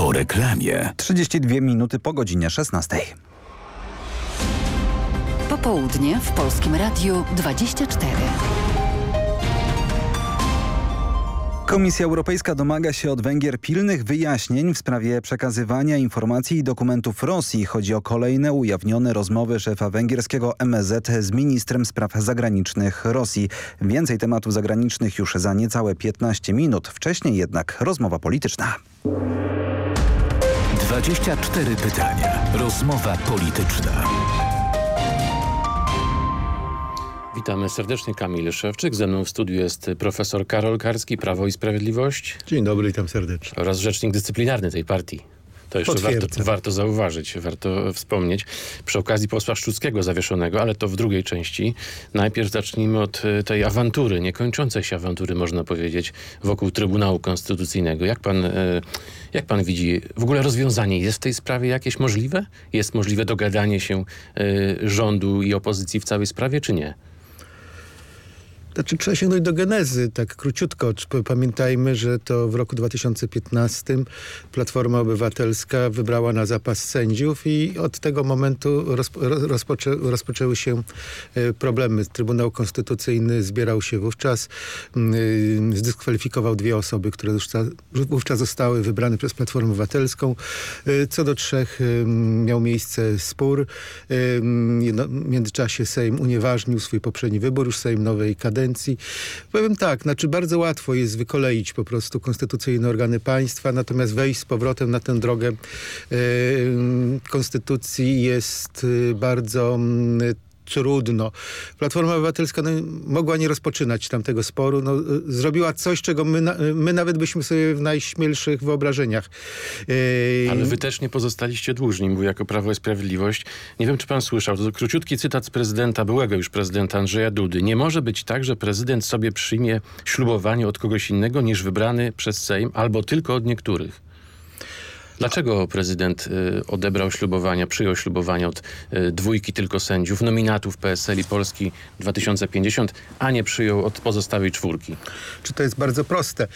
Po reklamie. 32 minuty po godzinie 16. Popołudnie w Polskim Radiu 24. Komisja Europejska domaga się od Węgier pilnych wyjaśnień w sprawie przekazywania informacji i dokumentów Rosji. Chodzi o kolejne ujawnione rozmowy szefa węgierskiego MSZ z ministrem spraw zagranicznych Rosji. Więcej tematów zagranicznych już za niecałe 15 minut. Wcześniej jednak rozmowa polityczna. 24 pytania. Rozmowa polityczna. Witamy serdecznie. Kamil Szewczyk. Ze mną w studiu jest profesor Karol Karski, Prawo i Sprawiedliwość. Dzień dobry, witam serdecznie. Oraz rzecznik dyscyplinarny tej partii. To jeszcze warto, warto, zauważyć, warto wspomnieć. Przy okazji posła Szczuckiego zawieszonego, ale to w drugiej części. Najpierw zacznijmy od e, tej awantury, niekończącej się awantury, można powiedzieć, wokół Trybunału Konstytucyjnego. Jak pan, e, jak pan widzi, w ogóle rozwiązanie jest w tej sprawie jakieś możliwe? Jest możliwe dogadanie się e, rządu i opozycji w całej sprawie, czy nie? Znaczy trzeba sięgnąć do genezy, tak króciutko. Pamiętajmy, że to w roku 2015 Platforma Obywatelska wybrała na zapas sędziów i od tego momentu rozpo, rozpoczę, rozpoczęły się e, problemy. Trybunał Konstytucyjny zbierał się wówczas, mm, zdyskwalifikował dwie osoby, które wówczas zostały wybrane przez Platformę Obywatelską. E, co do trzech miał miejsce spór. W międzyczasie Sejm unieważnił swój poprzedni wybór, już Sejm nowej kadencji. Powiem tak, znaczy bardzo łatwo jest wykoleić po prostu konstytucyjne organy państwa, natomiast wejść z powrotem na tę drogę konstytucji jest y, bardzo trudno. Platforma Obywatelska no, mogła nie rozpoczynać tamtego sporu. No, zrobiła coś, czego my, my nawet byśmy sobie w najśmielszych wyobrażeniach. Yy... Ale wy też nie pozostaliście dłużni, mówię jako Prawo i Sprawiedliwość. Nie wiem, czy pan słyszał, to króciutki cytat z prezydenta, byłego już prezydenta Andrzeja Dudy. Nie może być tak, że prezydent sobie przyjmie ślubowanie od kogoś innego niż wybrany przez Sejm, albo tylko od niektórych. Dlaczego prezydent y, odebrał ślubowania, przyjął ślubowania od y, dwójki tylko sędziów, nominatów PSL i Polski 2050, a nie przyjął od pozostałej czwórki? Czy to jest bardzo proste?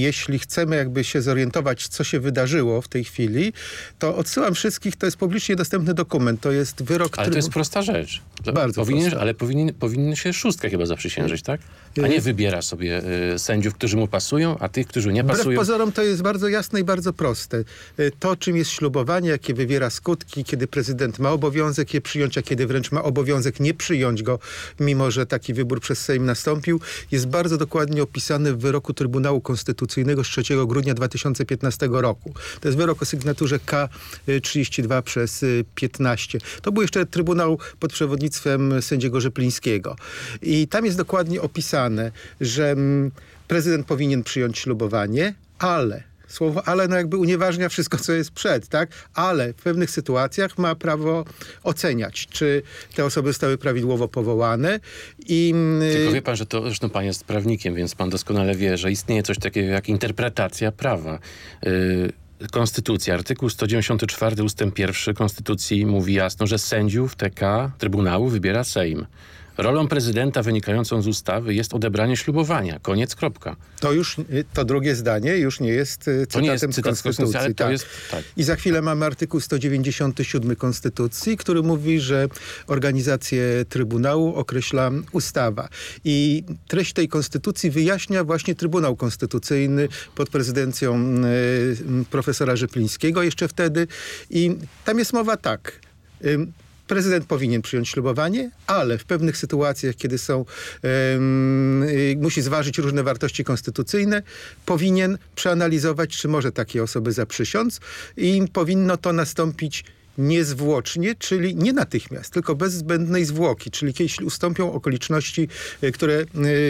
Jeśli chcemy jakby się zorientować, co się wydarzyło w tej chwili, to odsyłam wszystkich, to jest publicznie dostępny dokument, to jest wyrok... Ale to jest prosta rzecz. Bardzo powinien, prosta. Ale powinien, powinien się szóstkę chyba zaprzysiężyć, tak? A nie wybiera sobie y, sędziów, którzy mu pasują, a tych, którzy nie pasują. Wbrew pozorom to jest bardzo jasne i bardzo proste. Y, to, czym jest ślubowanie, jakie wywiera skutki, kiedy prezydent ma obowiązek je przyjąć, a kiedy wręcz ma obowiązek nie przyjąć go, mimo że taki wybór przez Sejm nastąpił, jest bardzo dokładnie opisany w wyroku Trybunału Konstytucyjnego z 3 grudnia 2015 roku. To jest wyrok o sygnaturze K32 przez 15. To był jeszcze Trybunał pod przewodnictwem sędziego Rzeplińskiego. I tam jest dokładnie opisane, że mm, prezydent powinien przyjąć ślubowanie, ale słowo ale no jakby unieważnia wszystko, co jest przed, tak? Ale w pewnych sytuacjach ma prawo oceniać, czy te osoby zostały prawidłowo powołane i... Mm, Tylko wie pan, że to, zresztą pan jest prawnikiem, więc pan doskonale wie, że istnieje coś takiego jak interpretacja prawa. Yy, Konstytucja, artykuł 194 ustęp 1 Konstytucji mówi jasno, że sędziów TK Trybunału wybiera Sejm. Rolą prezydenta wynikającą z ustawy jest odebranie ślubowania. Koniec, kropka. To już, to drugie zdanie już nie jest cytatem to nie jest cytat z Konstytucji. Ale tak. Jest, tak. I za chwilę mamy artykuł 197 Konstytucji, który mówi, że organizację Trybunału określa ustawa. I treść tej Konstytucji wyjaśnia właśnie Trybunał Konstytucyjny pod prezydencją y, profesora Rzeplińskiego jeszcze wtedy. I tam jest mowa tak prezydent powinien przyjąć ślubowanie, ale w pewnych sytuacjach, kiedy są, um, musi zważyć różne wartości konstytucyjne, powinien przeanalizować, czy może takie osoby zaprzysiąc i powinno to nastąpić niezwłocznie, czyli nie natychmiast, tylko bez zbędnej zwłoki, czyli jeśli ustąpią okoliczności, e, które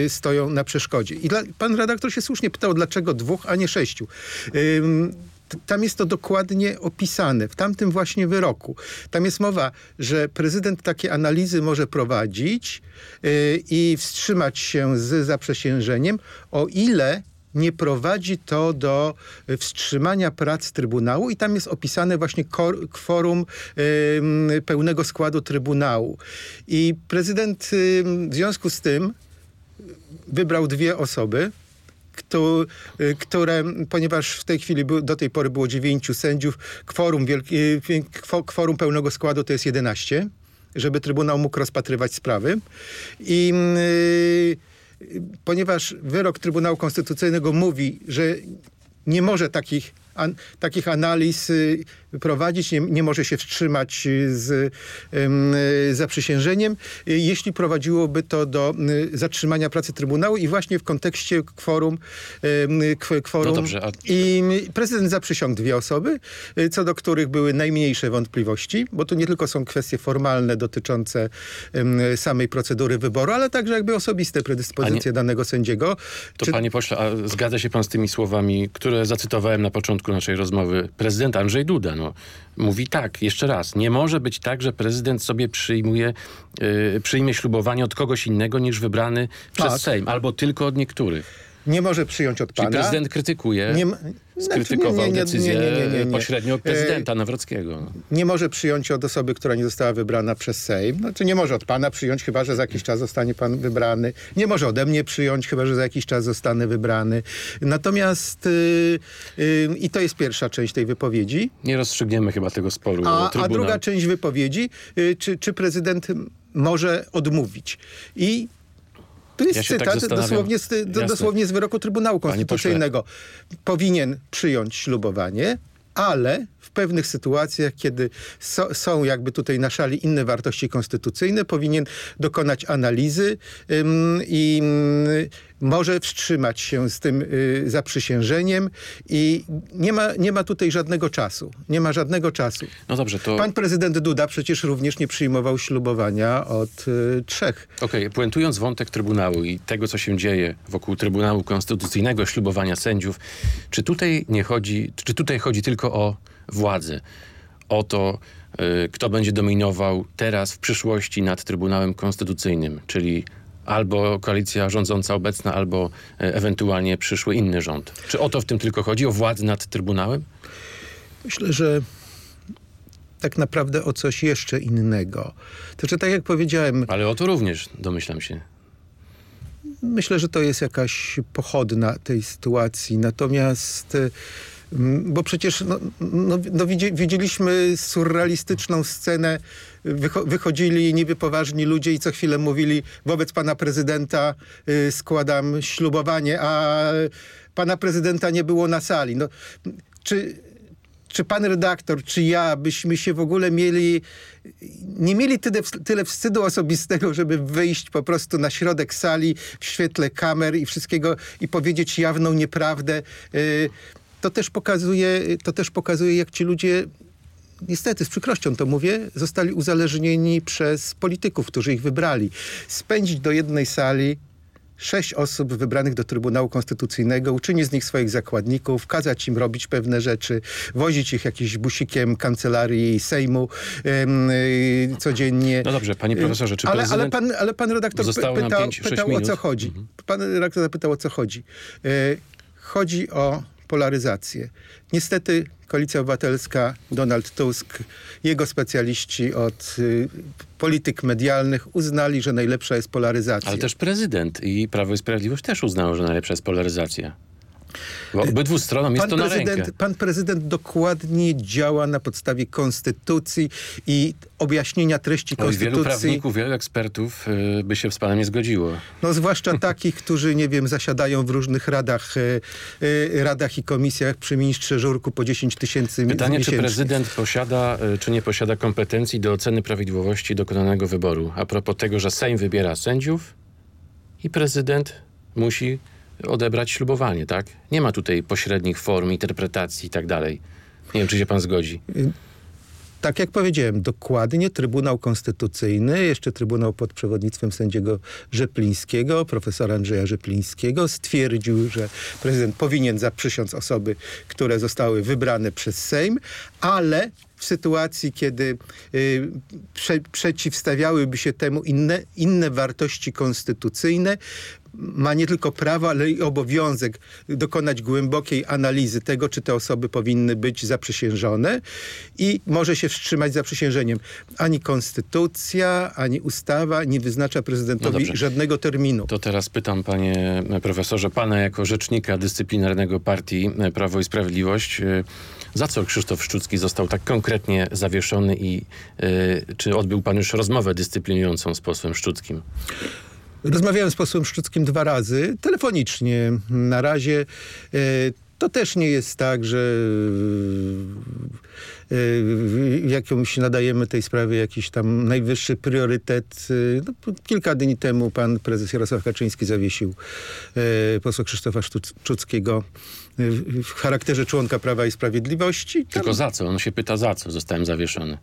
e, stoją na przeszkodzie. I dla, pan redaktor się słusznie pytał, dlaczego dwóch, a nie sześciu tam jest to dokładnie opisane, w tamtym właśnie wyroku. Tam jest mowa, że prezydent takie analizy może prowadzić yy, i wstrzymać się z zaprzysiężeniem, o ile nie prowadzi to do wstrzymania prac Trybunału i tam jest opisane właśnie kworum yy, pełnego składu Trybunału. I prezydent yy, w związku z tym wybrał dwie osoby, Y, które, ponieważ w tej chwili do tej pory było dziewięciu sędziów, kworum, y, kworum pełnego składu to jest 11, żeby Trybunał mógł rozpatrywać sprawy. I yy, ponieważ wyrok Trybunału Konstytucyjnego mówi, że nie może takich, an, takich analiz y, prowadzić, nie, nie może się wstrzymać z y, zaprzysiężeniem, jeśli prowadziłoby to do y, zatrzymania pracy Trybunału i właśnie w kontekście kworum, y, kworum no dobrze, a... i prezydent zaprzysiągł dwie osoby, y, co do których były najmniejsze wątpliwości, bo to nie tylko są kwestie formalne dotyczące samej procedury wyboru, ale także jakby osobiste predyspozycje nie... danego sędziego. To Czy... panie pośle, a zgadza się pan z tymi słowami, które zacytowałem na początku naszej rozmowy. Prezydent Andrzej Duda, no, mówi tak, jeszcze raz, nie może być tak, że prezydent sobie przyjmuje, yy, przyjmie ślubowanie od kogoś innego niż wybrany przez tak. Sejm, albo tylko od niektórych. Nie może przyjąć od pana. Czyli prezydent krytykuje, nie, skrytykował znaczy, nie, nie, decyzję pośrednio prezydenta Nawrockiego. Nie może przyjąć od osoby, która nie została wybrana przez Sejm. Znaczy nie może od pana przyjąć, chyba że za jakiś czas zostanie pan wybrany. Nie może ode mnie przyjąć, chyba że za jakiś czas zostanę wybrany. Natomiast yy, yy, i to jest pierwsza część tej wypowiedzi. Nie rozstrzygniemy chyba tego sporu. A, a druga część wypowiedzi, yy, czy, czy prezydent może odmówić. I tu jest ja cytat tak dosłownie, z, dosłownie z wyroku Trybunału Konstytucyjnego. Powinien przyjąć ślubowanie, ale pewnych sytuacjach, kiedy so, są jakby tutaj na szali inne wartości konstytucyjne, powinien dokonać analizy ym, i ym, może wstrzymać się z tym y, zaprzysiężeniem i nie ma, nie ma tutaj żadnego czasu. Nie ma żadnego czasu. No dobrze, to... Pan prezydent Duda przecież również nie przyjmował ślubowania od y, trzech. Okej, okay. puentując wątek Trybunału i tego, co się dzieje wokół Trybunału Konstytucyjnego, ślubowania sędziów, czy tutaj nie chodzi, czy tutaj chodzi tylko o władzę? O to, y, kto będzie dominował teraz, w przyszłości nad Trybunałem Konstytucyjnym, czyli albo koalicja rządząca obecna, albo e, ewentualnie przyszły inny rząd. Czy o to w tym tylko chodzi? O władzę nad Trybunałem? Myślę, że tak naprawdę o coś jeszcze innego. Znaczy, tak jak powiedziałem... Ale o to również, domyślam się. Myślę, że to jest jakaś pochodna tej sytuacji. Natomiast e, bo przecież no, no, no widzieliśmy surrealistyczną scenę. Wycho wychodzili niby poważni ludzie i co chwilę mówili wobec pana prezydenta y, składam ślubowanie, a pana prezydenta nie było na sali. No, czy, czy pan redaktor, czy ja byśmy się w ogóle mieli, nie mieli tyle, tyle wstydu osobistego, żeby wyjść po prostu na środek sali w świetle kamer i wszystkiego i powiedzieć jawną nieprawdę. Y, to też pokazuje, to też pokazuje jak ci ludzie niestety z przykrością to mówię, zostali uzależnieni przez polityków, którzy ich wybrali. Spędzić do jednej sali sześć osób wybranych do Trybunału Konstytucyjnego, uczynić z nich swoich zakładników, kazać im robić pewne rzeczy, wozić ich jakimś busikiem kancelarii Sejmu yy, codziennie. No dobrze, panie profesorze, czy ale, ale, pan, ale pan redaktor pytał, pytał o co chodzi. Mhm. Pan redaktor zapytał o co chodzi. Yy, chodzi o polaryzację. Niestety Koalicja Obywatelska, Donald Tusk, jego specjaliści od y, polityk medialnych uznali, że najlepsza jest polaryzacja. Ale też prezydent i Prawo i Sprawiedliwość też uznało, że najlepsza jest polaryzacja. Bo obydwu stronom jest pan to na rękę. Pan prezydent dokładnie działa na podstawie konstytucji i objaśnienia treści no konstytucji. Wielu prawników, wielu ekspertów y, by się z panem nie zgodziło. No zwłaszcza takich, którzy, nie wiem, zasiadają w różnych radach, y, y, radach i komisjach przy ministrze Żurku po 10 tysięcy Pytanie, czy prezydent posiada, czy nie posiada kompetencji do oceny prawidłowości dokonanego wyboru. A propos tego, że Sejm wybiera sędziów i prezydent musi odebrać ślubowanie, tak? Nie ma tutaj pośrednich form, interpretacji i tak dalej. Nie wiem, czy się pan zgodzi. Tak jak powiedziałem, dokładnie Trybunał Konstytucyjny, jeszcze Trybunał pod przewodnictwem sędziego Rzeplińskiego, profesora Andrzeja Rzeplińskiego stwierdził, że prezydent powinien zaprzysiąc osoby, które zostały wybrane przez Sejm, ale w sytuacji, kiedy y, prze, przeciwstawiałyby się temu inne, inne wartości konstytucyjne, ma nie tylko prawo, ale i obowiązek dokonać głębokiej analizy tego, czy te osoby powinny być zaprzysiężone i może się wstrzymać zaprzysiężeniem. Ani konstytucja, ani ustawa nie wyznacza prezydentowi no żadnego terminu. To teraz pytam panie profesorze, pana jako rzecznika dyscyplinarnego partii Prawo i Sprawiedliwość, y, za co Krzysztof Szczucki został tak konkretnie zawieszony i y, czy odbył pan już rozmowę dyscyplinującą z posłem Szczuckim? Rozmawiałem z posłem Szczuckim dwa razy, telefonicznie. Na razie e, to też nie jest tak, że e, jakąś nadajemy tej sprawie jakiś tam najwyższy priorytet. E, no, kilka dni temu pan prezes Jarosław Kaczyński zawiesił posła Krzysztofa Szczuckiego w charakterze członka Prawa i Sprawiedliwości. Tam... Tylko za co? On się pyta za co zostałem zawieszony.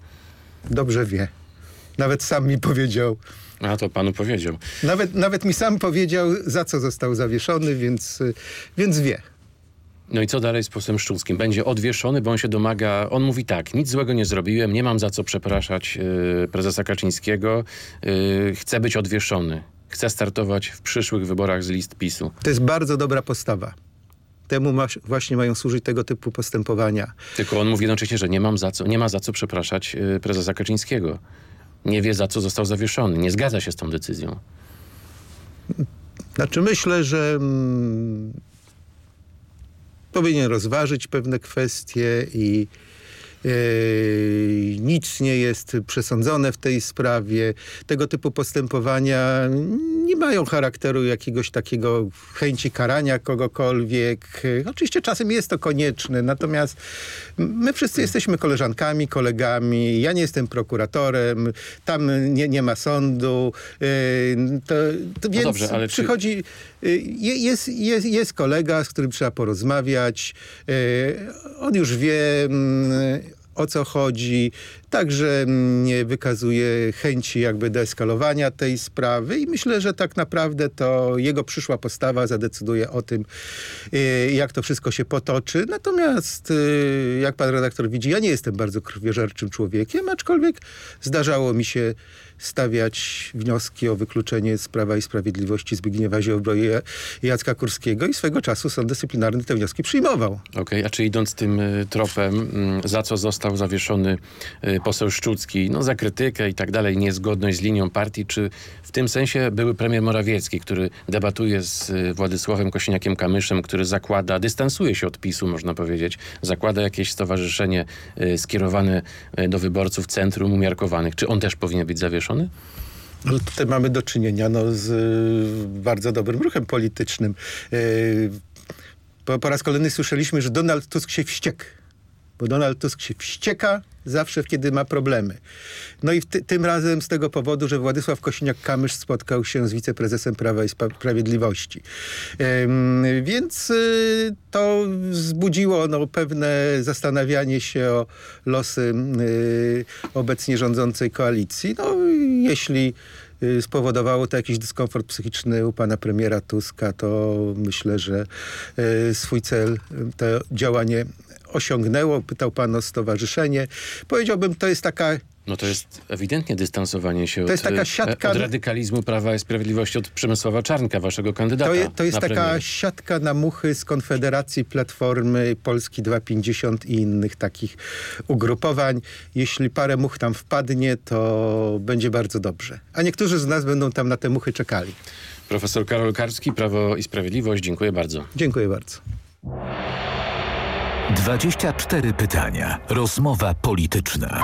Dobrze wie. Nawet sam mi powiedział, a to panu powiedział. Nawet, nawet mi sam powiedział, za co został zawieszony, więc, więc wie. No i co dalej z posłem Szczuckim? Będzie odwieszony, bo on się domaga, on mówi tak, nic złego nie zrobiłem, nie mam za co przepraszać yy, prezesa Kaczyńskiego, yy, chcę być odwieszony. chce startować w przyszłych wyborach z list PiSu. To jest bardzo dobra postawa. Temu ma, właśnie mają służyć tego typu postępowania. Tylko on mówi jednocześnie, że nie, mam za co, nie ma za co przepraszać yy, prezesa Kaczyńskiego. Nie wie za co został zawieszony. Nie zgadza się z tą decyzją. Znaczy myślę, że mm, powinien rozważyć pewne kwestie i nic nie jest przesądzone w tej sprawie. Tego typu postępowania nie mają charakteru jakiegoś takiego chęci karania kogokolwiek. Oczywiście czasem jest to konieczne, natomiast my wszyscy jesteśmy koleżankami, kolegami. Ja nie jestem prokuratorem, tam nie, nie ma sądu. Yy, to, to no więc dobrze, ale przychodzi... Czy... Yy, jest, jest, jest kolega, z którym trzeba porozmawiać. On już wie mm, o co chodzi, także nie wykazuje chęci jakby deeskalowania tej sprawy i myślę, że tak naprawdę to jego przyszła postawa zadecyduje o tym, y, jak to wszystko się potoczy. Natomiast y, jak pan redaktor widzi, ja nie jestem bardzo krwiożerczym człowiekiem, aczkolwiek zdarzało mi się stawiać wnioski o wykluczenie z Prawa i Sprawiedliwości Zbigniewa Ziobro i Jacka Kurskiego i swego czasu sąd dyscyplinarny te wnioski przyjmował. Okej, okay, a czy idąc tym y, tropem, mm, za co został zawieszony y, poseł Szczucki, no za krytykę i tak dalej, niezgodność z linią partii, czy w tym sensie były premier Morawiecki, który debatuje z y, Władysławem Kosiniakiem-Kamyszem, który zakłada, dystansuje się od PiSu, można powiedzieć, zakłada jakieś stowarzyszenie skierowane do wyborców Centrum Umiarkowanych. Czy on też powinien być zawieszony? Zawieszony? Ale tutaj mamy do czynienia no, z y, bardzo dobrym ruchem politycznym. Y, po, po raz kolejny słyszeliśmy, że Donald Tusk się wściekł bo Donald Tusk się wścieka zawsze, kiedy ma problemy. No i ty, tym razem z tego powodu, że Władysław Kosiniak-Kamysz spotkał się z wiceprezesem Prawa i Sprawiedliwości. Ym, więc y, to wzbudziło no, pewne zastanawianie się o losy y, obecnie rządzącej koalicji. No jeśli y, spowodowało to jakiś dyskomfort psychiczny u pana premiera Tuska, to myślę, że y, swój cel, to działanie osiągnęło. Pytał pan o stowarzyszenie. Powiedziałbym, to jest taka no to jest ewidentnie dystansowanie się to jest od, taka siatka, od radykalizmu Prawa i Sprawiedliwości, od Przemysława Czarnka, waszego kandydata To, je, to jest taka premier. siatka na muchy z Konfederacji, Platformy, Polski 250 i innych takich ugrupowań. Jeśli parę much tam wpadnie, to będzie bardzo dobrze. A niektórzy z nas będą tam na te muchy czekali. Profesor Karol Karski, Prawo i Sprawiedliwość. Dziękuję bardzo. Dziękuję bardzo. 24 pytania. Rozmowa polityczna.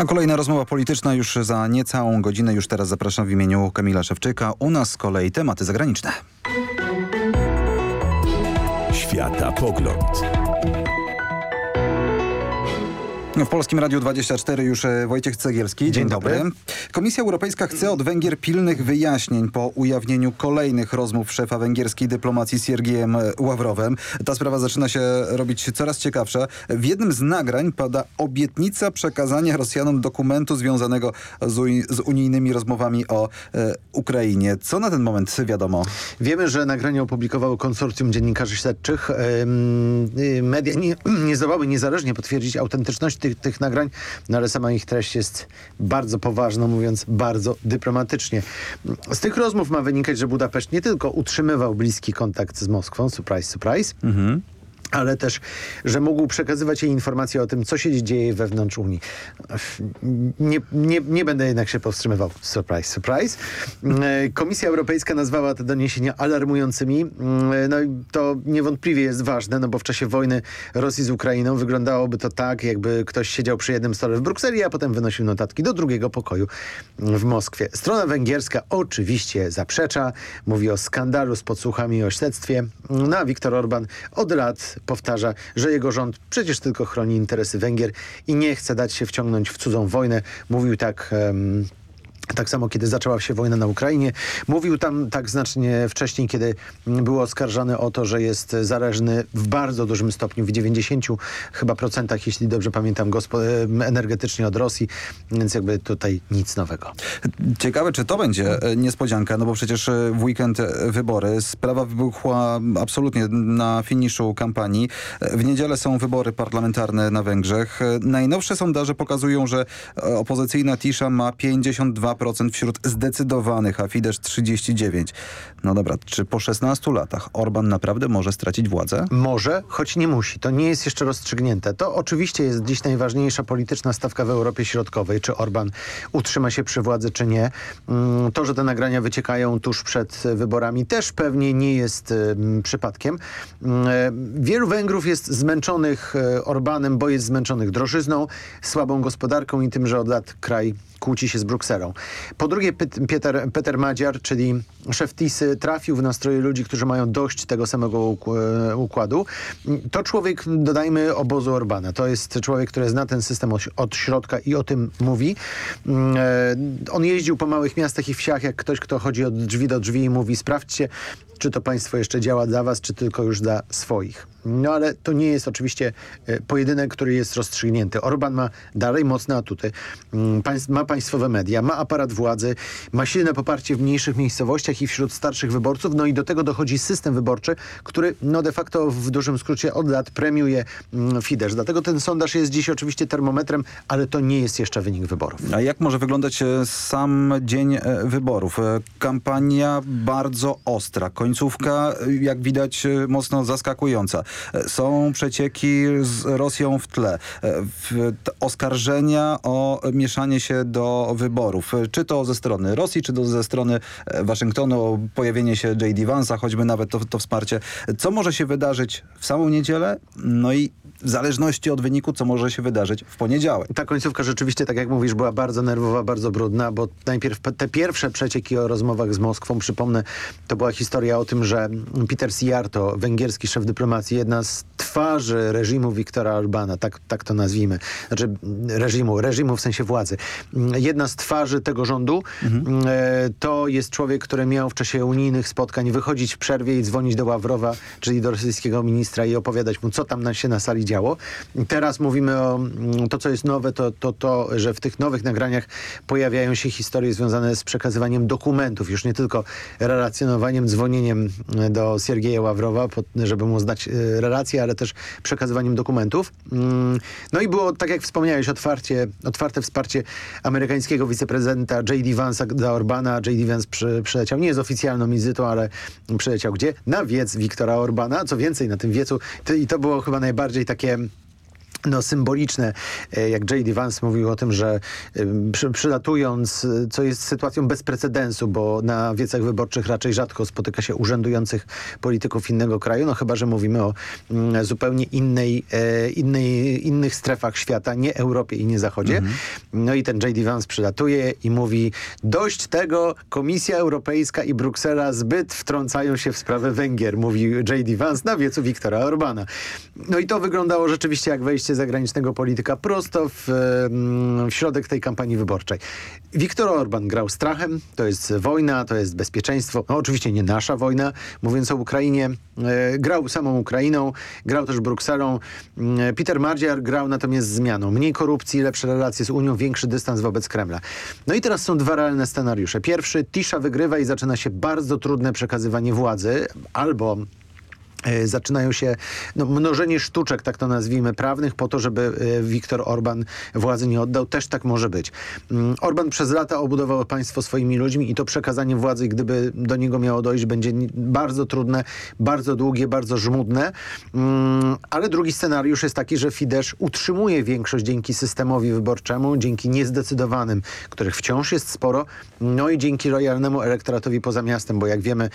A kolejna rozmowa polityczna już za niecałą godzinę. Już teraz zapraszam w imieniu Kamila Szewczyka. U nas z kolei tematy zagraniczne. Świata Pogląd. W Polskim Radiu 24 już e, Wojciech Cegielski. Dzień, Dzień dobry. dobry. Komisja Europejska chce od Węgier pilnych wyjaśnień po ujawnieniu kolejnych rozmów szefa węgierskiej dyplomacji Siergiejem Ławrowem. Ta sprawa zaczyna się robić coraz ciekawsza. W jednym z nagrań pada obietnica przekazania Rosjanom dokumentu związanego z, z unijnymi rozmowami o e, Ukrainie. Co na ten moment wiadomo? Wiemy, że nagranie opublikowało konsorcjum dziennikarzy śledczych. E, media nie, nie zdołały niezależnie potwierdzić autentyczności tych, tych nagrań, no ale sama ich treść jest bardzo poważna, mówiąc bardzo dyplomatycznie. Z tych rozmów ma wynikać, że Budapeszt nie tylko utrzymywał bliski kontakt z Moskwą, surprise, surprise, mhm ale też, że mógł przekazywać jej informacje o tym, co się dzieje wewnątrz Unii. Nie, nie, nie będę jednak się powstrzymywał. Surprise, surprise. Komisja Europejska nazwała te doniesienia alarmującymi. No i to niewątpliwie jest ważne, no bo w czasie wojny Rosji z Ukrainą wyglądałoby to tak, jakby ktoś siedział przy jednym stole w Brukseli, a potem wynosił notatki do drugiego pokoju w Moskwie. Strona węgierska oczywiście zaprzecza, mówi o skandalu z podsłuchami i o śledztwie. No a Viktor Orban od lat powtarza, że jego rząd przecież tylko chroni interesy Węgier i nie chce dać się wciągnąć w cudzą wojnę. Mówił tak... Um, tak samo, kiedy zaczęła się wojna na Ukrainie. Mówił tam tak znacznie wcześniej, kiedy był oskarżany o to, że jest zależny w bardzo dużym stopniu, w 90 chyba procentach, jeśli dobrze pamiętam, energetycznie od Rosji, więc jakby tutaj nic nowego. Ciekawe, czy to będzie e, niespodzianka, no bo przecież e, w weekend e, wybory. Sprawa wybuchła absolutnie na finiszu kampanii. W niedzielę są wybory parlamentarne na Węgrzech. Najnowsze sondaże pokazują, że opozycyjna Tisza ma 52 2% wśród zdecydowanych, a Fidesz 39%. No dobra, czy po 16 latach Orban naprawdę może stracić władzę? Może, choć nie musi. To nie jest jeszcze rozstrzygnięte. To oczywiście jest dziś najważniejsza polityczna stawka w Europie Środkowej, czy Orban utrzyma się przy władzy, czy nie. Mm, to, że te nagrania wyciekają tuż przed wyborami też pewnie nie jest przypadkiem. Mm, e, wielu Węgrów jest zmęczonych e, Orbanem, bo jest zmęczonych drożyzną, słabą gospodarką i tym, że od lat kraj kłóci się z Brukselą. Po drugie Peter, Peter Madziar, czyli szef TISy trafił w nastroje ludzi, którzy mają dość tego samego e, układu. To człowiek, dodajmy, obozu Orbana. To jest człowiek, który zna ten system od środka i o tym mówi. Mm, e, on jeździł po małych miastach i wsiach, jak ktoś, kto chodzi od drzwi do drzwi i mówi sprawdźcie, czy to państwo jeszcze działa dla was, czy tylko już dla swoich. No ale to nie jest oczywiście e, pojedynek, który jest rozstrzygnięty. Orban ma dalej mocne atuty, mm, ma państwowe media, ma aparat władzy, ma silne poparcie w mniejszych miejscowościach i wśród starszych wyborców, no i do tego dochodzi system wyborczy, który no de facto w dużym skrócie od lat premiuje mm, Fidesz. Dlatego ten sondaż jest dziś oczywiście termometrem, ale to nie jest jeszcze wynik wyborów. A jak może wyglądać e, sam dzień e, wyborów? Kampania bardzo ostra, końcówka jak widać mocno zaskakująca. Są przecieki z Rosją w tle. Oskarżenia o mieszanie się do wyborów. Czy to ze strony Rosji, czy to ze strony e, Waszyngtonu, pojawienie się J.D. Vance'a, choćby nawet to, to wsparcie. Co może się wydarzyć w samą niedzielę? No i w zależności od wyniku, co może się wydarzyć w poniedziałek. Ta końcówka rzeczywiście, tak jak mówisz, była bardzo nerwowa, bardzo brudna, bo najpierw te pierwsze przecieki o rozmowach z Moskwą, przypomnę, to była historia o tym, że Peter Sijarto, węgierski szef dyplomacji, jedna z twarzy reżimu Viktora Orbana, tak, tak to nazwijmy, znaczy reżimu, reżimu w sensie władzy. Jedna z twarzy tego rządu mhm. E, to jest człowiek, który miał w czasie unijnych spotkań wychodzić w przerwie i dzwonić do Ławrowa, czyli do rosyjskiego ministra i opowiadać mu, co tam się na sali działo. Teraz mówimy o mm, to, co jest nowe, to, to to, że w tych nowych nagraniach pojawiają się historie związane z przekazywaniem dokumentów, już nie tylko relacjonowaniem, dzwonieniem do Siergieja Ławrowa, żeby mu zdać e, relację, ale też przekazywaniem dokumentów. Mm, no i było, tak jak wspomniałeś, otwarcie, otwarte wsparcie amerykańskiego wiceprezydenta J.D. Vance'a dla Orbana. J.D. Vance przy, przyleciał nie z oficjalną wizytą, ale przyleciał gdzie? Na wiec Wiktora Orbana. Co więcej, na tym wiecu, i to było chyba najbardziej takie no, symboliczne, e, jak J.D. Vance mówił o tym, że przy, przylatując, e, co jest sytuacją bez precedensu, bo na wiecach wyborczych raczej rzadko spotyka się urzędujących polityków innego kraju, no chyba, że mówimy o mm, zupełnie innej, e, innej, innych strefach świata, nie Europie i nie Zachodzie. Mhm. No i ten J.D. Vance przylatuje i mówi, dość tego, Komisja Europejska i Bruksela zbyt wtrącają się w sprawę Węgier, mówi J.D. Vance na wiecu Viktora Orbana. No i to wyglądało rzeczywiście jak wejście zagranicznego polityka prosto w, w środek tej kampanii wyborczej. Viktor Orban grał strachem, to jest wojna, to jest bezpieczeństwo. No oczywiście nie nasza wojna, mówiąc o Ukrainie. E, grał samą Ukrainą, grał też Brukselą. E, Peter Mardziar grał natomiast zmianą. Mniej korupcji, lepsze relacje z Unią, większy dystans wobec Kremla. No i teraz są dwa realne scenariusze. Pierwszy, Tisza wygrywa i zaczyna się bardzo trudne przekazywanie władzy. Albo zaczynają się no, mnożenie sztuczek, tak to nazwijmy, prawnych po to, żeby e, Viktor Orban władzy nie oddał. Też tak może być. Mm, Orban przez lata obudował państwo swoimi ludźmi i to przekazanie władzy, gdyby do niego miało dojść, będzie bardzo trudne, bardzo długie, bardzo żmudne. Mm, ale drugi scenariusz jest taki, że Fidesz utrzymuje większość dzięki systemowi wyborczemu, dzięki niezdecydowanym, których wciąż jest sporo, no i dzięki lojalnemu elektoratowi poza miastem, bo jak wiemy,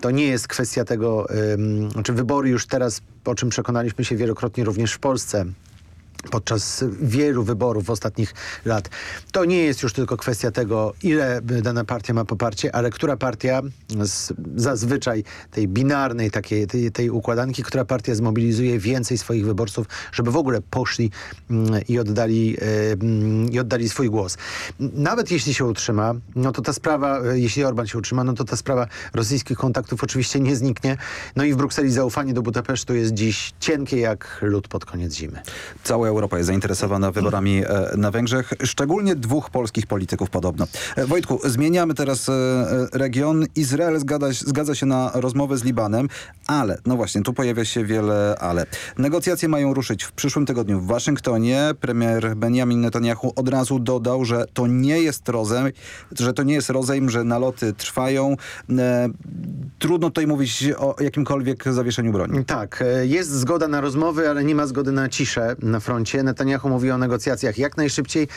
to nie jest kwestia tego, czy wybory już teraz, o czym przekonaliśmy się wielokrotnie również w Polsce, podczas wielu wyborów ostatnich lat. To nie jest już tylko kwestia tego, ile dana partia ma poparcie, ale która partia z zazwyczaj tej binarnej takiej, tej, tej układanki, która partia zmobilizuje więcej swoich wyborców, żeby w ogóle poszli mm, i oddali, i oddali swój głos. Nawet jeśli się utrzyma, no to ta sprawa, jeśli Orban się utrzyma, no to ta sprawa rosyjskich kontaktów oczywiście nie zniknie. No i w Brukseli zaufanie do Budapesztu jest dziś cienkie jak lód pod koniec zimy. Cała Europa jest zainteresowana wyborami e, na Węgrzech, szczególnie dwóch polskich polityków podobno. E, Wojtku, zmieniamy teraz e, region. Izrael zgadza, zgadza się na rozmowę z Libanem, ale, no właśnie, tu pojawia się wiele ale. Negocjacje mają ruszyć w przyszłym tygodniu w Waszyngtonie. Premier Benjamin Netanyahu od razu dodał, że to nie jest rozejm, że to nie jest rozejm, że naloty trwają. trudno tutaj mówić o jakimkolwiek zawieszeniu broni. Tak, jest zgoda na rozmowy, ale nie ma zgody na ciszę na froncie. Netanyahu mówi o negocjacjach jak najszybciej.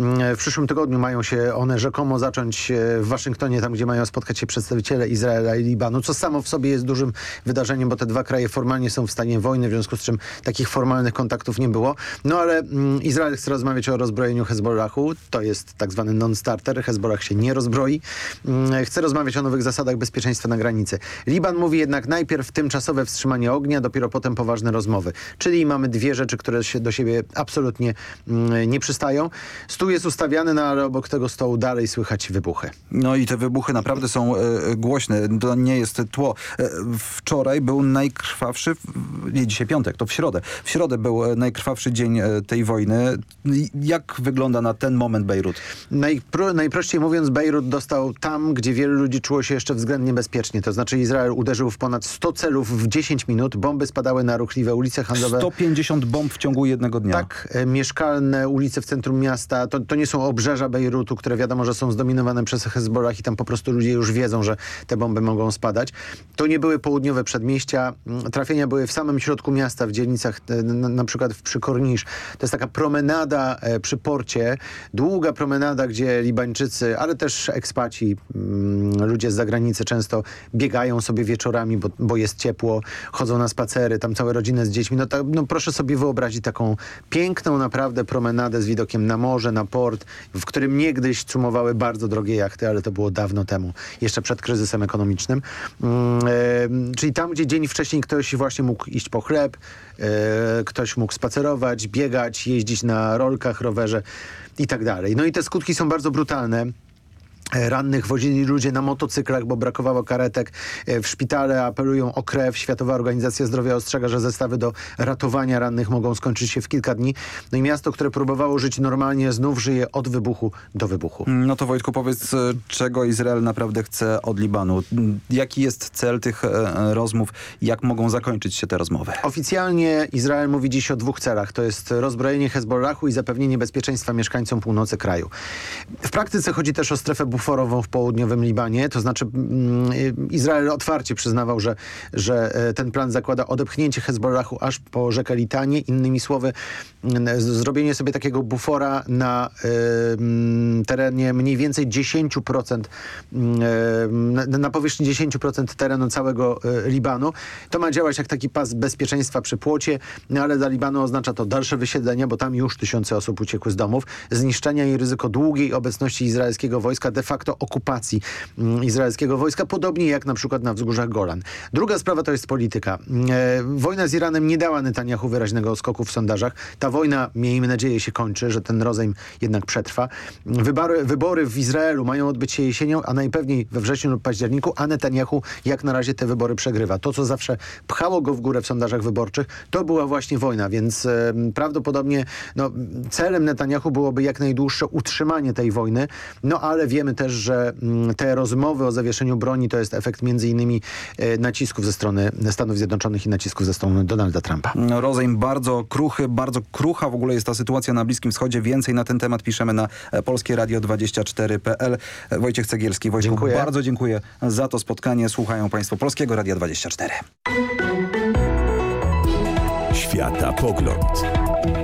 Mm, w przyszłym tygodniu mają się one rzekomo zacząć e, w Waszyngtonie, tam gdzie mają spotkać się przedstawiciele Izraela i Libanu, co samo w sobie jest dużym wydarzeniem, bo te dwa kraje formalnie są w stanie wojny, w związku z czym takich formalnych kontaktów nie było. No ale mm, Izrael chce rozmawiać o rozbrojeniu Hezbollahu. To jest tak zwany non-starter. Hezbollah się nie rozbroi. Mm, chce rozmawiać o nowych zasadach bezpieczeństwa na granicy. Liban mówi jednak najpierw tymczasowe wstrzymanie ognia, dopiero potem poważne rozmowy. Czyli mamy dwie rzeczy, które się do siebie absolutnie mm, nie przystają. Stół jest ustawiany, no ale obok tego stołu dalej słychać wybuchy. No i te wybuchy naprawdę są e, głośne. To nie jest tło. E, wczoraj był najkrwawszy, nie dzisiaj piątek, to w środę. W środę był e, najkrwawszy dzień tej wojny. Jak wygląda na ten moment Bejrut? Najpro, najprościej mówiąc Bejrut dostał tam, gdzie wielu ludzi czuło się jeszcze względnie bezpiecznie. To znaczy Izrael uderzył w ponad 100 celów w 10 minut. Bomby spadały na ruchliwe ulice handlowe. 150 bomb w ciągu jednego dnia. Tak, e, mieszkalne ulice w centrum miasta. To, to nie są obrzeża Bejrutu, które wiadomo, że są zdominowane przez Hezbollah i tam po prostu ludzie już wiedzą, że te bomby mogą spadać. To nie były południowe przedmieścia. Mm, trafienia były w samym środku miasta, w dzielnicach, e, na, na przykład w Przykornisz. To jest taka promenada e, przy porcie. Długa promenada, gdzie Libańczycy, ale też ekspaci, mm, ludzie z zagranicy często biegają sobie wieczorami, bo, bo jest ciepło, chodzą na spacery, tam całe rodziny z dziećmi. No, ta, no proszę sobie wyobrazić taką piękną naprawdę promenadę z widokiem na morze, na port, w którym niegdyś cumowały bardzo drogie jachty, ale to było dawno temu, jeszcze przed kryzysem ekonomicznym. Mm, e, czyli tam, gdzie dzień wcześniej ktoś właśnie mógł iść po chleb, e, ktoś mógł spacerować, biegać, jeździć na rolkach, rowerze i tak dalej. No i te skutki są bardzo brutalne. E, rannych wozili ludzie na motocyklach, bo brakowało karetek. E, w szpitale apelują o krew. Światowa Organizacja Zdrowia ostrzega, że zestawy do ratowania rannych mogą skończyć się w kilka dni. No i miasto, które próbowało żyć normalnie, znów żyje od wybuchu do wybuchu. No to Wojtku, powiedz, e, czego Izrael naprawdę chce od Libanu? Jaki jest cel tych rozmów? Jak mogą zakończyć się te rozmowy? Oficjalnie Izrael mówi dziś o dwóch celach. To jest rozbrojenie Hezbollahu i zapewnienie bezpieczeństwa mieszkańcom północy kraju. W praktyce chodzi też o strefę buforową w południowym Libanie. To znaczy mm, Izrael otwarcie przyznawał, że, że e, ten plan zakłada odepchnięcie Hezbollahu aż po rzekę Litanię. Innymi słowy zrobienie sobie takiego bufora na y, terenie mniej więcej 10%, y, na, powierzchni 10% terenu całego y, Libanu. To ma działać jak taki pas bezpieczeństwa przy płocie, no ale dla Libanu oznacza to dalsze wysiedlenia, bo tam już tysiące osób uciekły z domów, zniszczenia i ryzyko długiej obecności izraelskiego wojska de facto okupacji mm, izraelskiego wojska, podobnie jak na przykład na wzgórzach Golan. Druga sprawa to jest polityka. E, wojna z Iranem nie dała Netanyahu wyraźnego skoku w sondażach. Ta wojna, miejmy nadzieję, się kończy, że ten rozejm jednak przetrwa. Wybory, wybory w Izraelu mają odbyć się jesienią, a najpewniej we wrześniu lub październiku, a Netanyahu jak na razie te wybory przegrywa. To, co zawsze pchało go w górę w sondażach wyborczych, to była właśnie wojna, więc e, prawdopodobnie no, celem Netanyahu byłoby jak najdłuższe utrzymanie tej wojny, no ale wiemy też, że mm, te rozmowy o zawieszeniu broni to jest efekt między innymi e, nacisków ze strony Stanów Zjednoczonych i nacisków ze strony Donalda Trumpa. No, rozejm bardzo kruchy, bardzo krucha w ogóle jest ta sytuacja na Bliskim Wschodzie. Więcej na ten temat piszemy na e, Polskie Radio 24.pl. E, Wojciech Cegielski. Wojciech, dziękuję. bardzo dziękuję za to spotkanie. Słuchają Państwo Polskiego Radia 24. Świata Pogląd.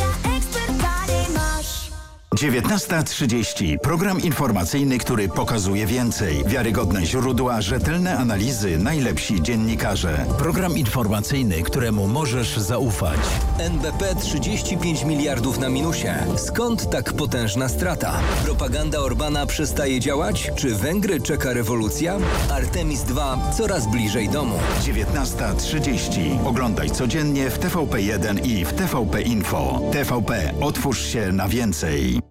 19.30. Program informacyjny, który pokazuje więcej. Wiarygodne źródła, rzetelne analizy, najlepsi dziennikarze. Program informacyjny, któremu możesz zaufać. NBP 35 miliardów na minusie. Skąd tak potężna strata? Propaganda Orbana przestaje działać? Czy Węgry czeka rewolucja? Artemis II coraz bliżej domu. 19.30. Oglądaj codziennie w TVP1 i w TVP Info. TVP. Otwórz się na więcej.